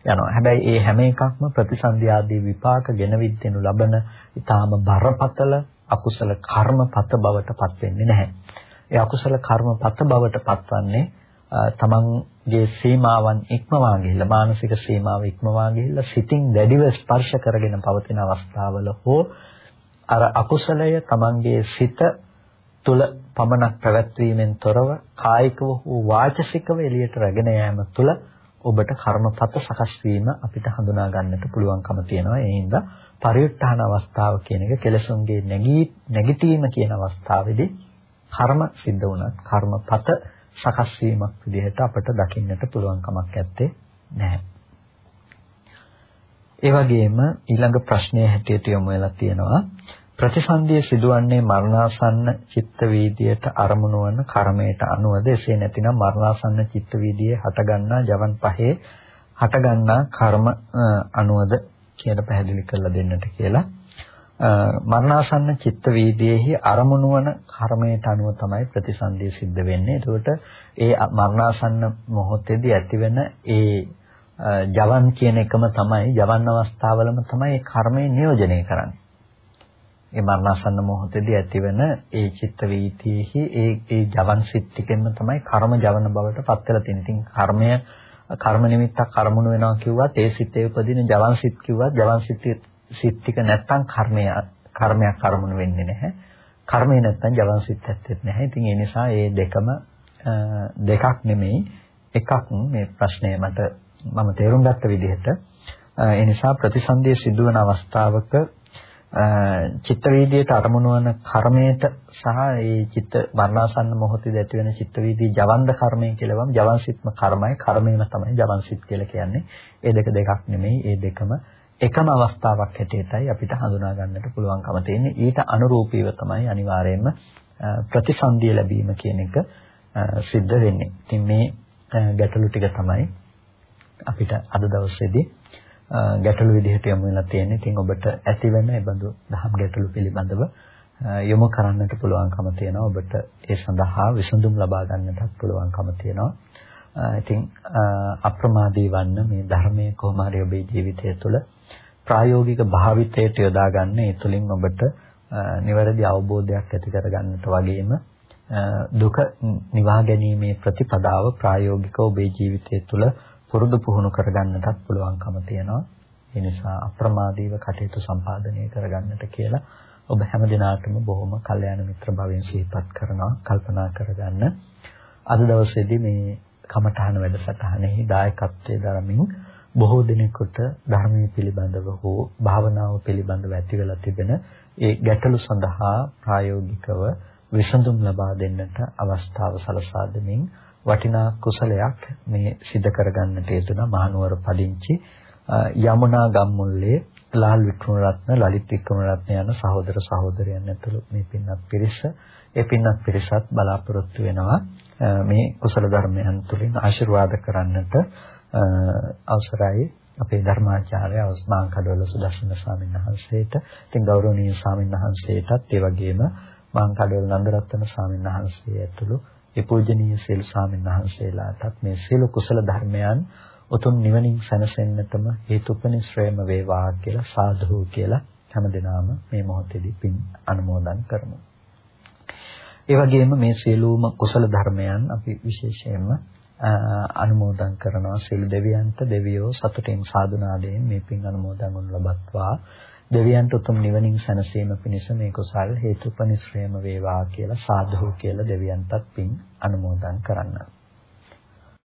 යනවා. හැබැයි ඒ හැම එකක්ම ප්‍රතිසන්දි ආදී විපාක ගෙනවිත් දෙනු ලබන ඊටාම බරපතල අකුසල කර්මපත බවට පත් වෙන්නේ නැහැ. ඒ අකුසල කර්මපත බවට පත්වන්නේ තමන්ගේ සීමාවන් ඉක්මවා ගිහිල්ලා මානසික සීමාව ඉක්මවා ගිහිල්ලා සිතින් දැඩිව ස්පර්ශ කරගෙන පවතින අවස්ථාවල හෝ අර අකුසලය තමන්ගේ සිත තුල පමණක් පැවැත්වීමෙන් තොරව කායිකව හෝ වාචසිකව එළියට රැගෙන යාම තුළ ඔබට කර්මපත සකස් වීම අපිට හඳුනා ගන්නට පුළුවන්කම තියෙනවා. ඒ හින්දා පරිඋත්ථාන අවස්ථාව කියන එක කෙලසුන්ගේ නැගී නැගිටීම කියන අවස්ථාවේදී කර්ම සිද්ධ වුණත් කර්මපත සකස් වීමක් විදිහට අපට දකින්නට පුළුවන්කමක් නැත්තේ නැහැ. ඒ වගේම ඊළඟ ප්‍රශ්නය හැටියට යොමු වෙලා තියෙනවා ප්‍රතිසන්දිය සිදුවන්නේ මරණාසන්න චිත්ත වීදියට අරමුණු වන කර්මයට අනුවද එසේ නැතිනම් මරණාසන්න චිත්ත වීදියේ හටගන්නා ජවන් පහේ හටගන්නා කර්ම අනුවද කියලා පැහැදිලි කරලා දෙන්නට කියලා මරණාසන්න චිත්ත වීදියේහි අරමුණු වන කර්මයට අනුව තමයි ප්‍රතිසන්දිය සිද්ධ වෙන්නේ. එතකොට ඒ මරණාසන්න මොහොතේදී ඇතිවෙන ඒ ජවන් කියන එකම තමයි ජවන් අවස්ථාවලම තමයි ඒ කර්මය නියෝජනය කරන්නේ. ඒ මරණාසන්න මොහොතේදී ඇතිවෙන ඒ චිත්ත වීතියෙහි ඒ ඒ ජවන් සිත් ටිකෙන්ම තමයි කර්ම ජවන බවට පත් වෙලා තියෙන්නේ. ඉතින් කර්මය කර්ම නිමිත්තක් කර්මුණු වෙනවා කිව්වත් ඒ සිතේ උපදින ජවන් සිත් කිව්වත් ජවන් සිත් සිත් ටික නැත්තම් කර්මය කර්මයක් කර්මුණු වෙන්නේ නැහැ. කර්මය නැත්තම් ජවන් සිත් ඇත්තෙත් නැහැ. ඉතින් ඒ නිසා මේ දෙකම දෙකක් නෙමෙයි එකක් මේ ප්‍රශ්නය මට මම තේරුම් ගත්ත විදිහට ඒ නිසා ප්‍රතිසන්දිය සිදුවන අවස්ථාවක චිත්ත වීදියට අරමුණු වන කර්මයට සහ ඒ චිත්ත මරණාසන්න මොහොතේදී ඇති වෙන චිත්ත වීදී ජවන්ද කර්මය කියලා වම් ජවන්සිටම කර්මයි කර්මයම තමයි ජවන්සිට කියලා කියන්නේ. ඒ දෙක දෙකක් නෙමෙයි. ඒ දෙකම එකම අවස්ථාවක් හැටියටයි අපිට හඳුනා ගන්නට පුළුවන්කම තියෙන්නේ. ඊට අනුරූපීව තමයි අනිවාර්යයෙන්ම ප්‍රතිසන්දිය ලැබීම කියන එක සිද්ධ වෙන්නේ. ඉතින් මේ ගැටලු ටික තමයි අපිට අද දවසේදී ගැටලු විදිහට යොමු වෙලා තියෙන්නේ. ඉතින් ඔබට ඇති වෙන ඒ බඳු දහම් ගැටලු පිළිබඳව යොමු කරන්නට පුළුවන්කම තියෙනවා. ඔබට ඒ සඳහා විසඳුම් ලබා ගන්නටත් පුළුවන්කම තියෙනවා. ඉතින් අප්‍රමාදී වන්න මේ ධර්මයේ කොහොම හරි ඔබේ ජීවිතය තුළ ප්‍රායෝගික භාවිතයට යොදා ගන්න ඒ තුළින් ඔබට නිවැරදි අවබෝධයක් ඇති කර ගන්නට වගේම දුක නිවා ගැනීමේ ප්‍රතිපදාව ප්‍රායෝගිකව ඔබේ ජීවිතය තුළ පුරුදු පුහුණු කරගන්නටත් පුළුවන්කම තියෙනවා. ඒ නිසා අප්‍රමාදීව කටයුතු සම්පාදනය කරගන්නට කියලා ඔබ හැම දිනාටම බොහොම කල්යාණ මිත්‍ර භාවයෙන් සිහිපත් කරනවා කල්පනා කරගන්න. අද දවසේදී මේ කමඨහන වැඩසටහනෙහි දායකත්වයේ දරමින් බොහෝ දිනෙකට ධර්මයේ පිළිබඳව හෝ භාවනාව පිළිබඳව ඇති වෙලා තිබෙන ඒ ගැටලු සඳහා ප්‍රායෝගිකව විසඳුම් ලබා දෙන්නට අවස්ථාව සලසා දෙමින් වටිනා කුසලයක් මේ සිද්ධ කරගන්නට යෙදුණා මහනුවර පදිංචි යමුනා ගම්මුල්ලේ ලාල් වික්‍රමරත්න ලලිත් වික්‍රමරත්න යන සහෝදර සහෝදරයන් ඇතුළු මේ පින්වත් පිරිස. ඒ පින්වත් පිරිසත් බලාපොරොත්තු වෙනවා. මේ කුසල ධර්මයන් තුළින් ආශිර්වාද කරන්නට අවසරයි අපේ ධර්මාචාර්ය අවස්මාන් කඩවල සුදර්ශන ස්වාමීන් වහන්සේට ඉතින් ගෞරවනීය ස්වාමීන් වහන්සේටත් ඒ වගේම මාං කඩවල නන්දරත්න ස්වාමීන් වහන්සේ ඇතුළු ඒ පූජනීය සියලු ස්වාමීන් වහන්සේලාටත් මේ සියලු කුසල ධර්මයන් උතුම් නිවනින් සැනසෙන්නටම හේතුපනිශ්‍රේම වේවා කියලා සාදු කියලා හැමදෙනාම මේ මොහොතේදී පින් අනුමෝදන් කරමු. ඒ වගේම මේ සියලුම කුසල ධර්මයන් අපි විශේෂයෙන්ම අනුමෝදන් කරනවා. සියලු දෙවියන්ට දෙවියෝ සතුටින් සාදුනාදයෙන් මේ පින් අනුමෝදන් වනු ලබත්වා. දෙවියන්ට උතුම් නිවනින් සැනසීම පිණිස මේ කුසල් හේතුපනිශ්‍රේම වේවා කියලා සාදු කියලා දෙවියන්ටත් පින් අනුමෝදන් කරන්නා.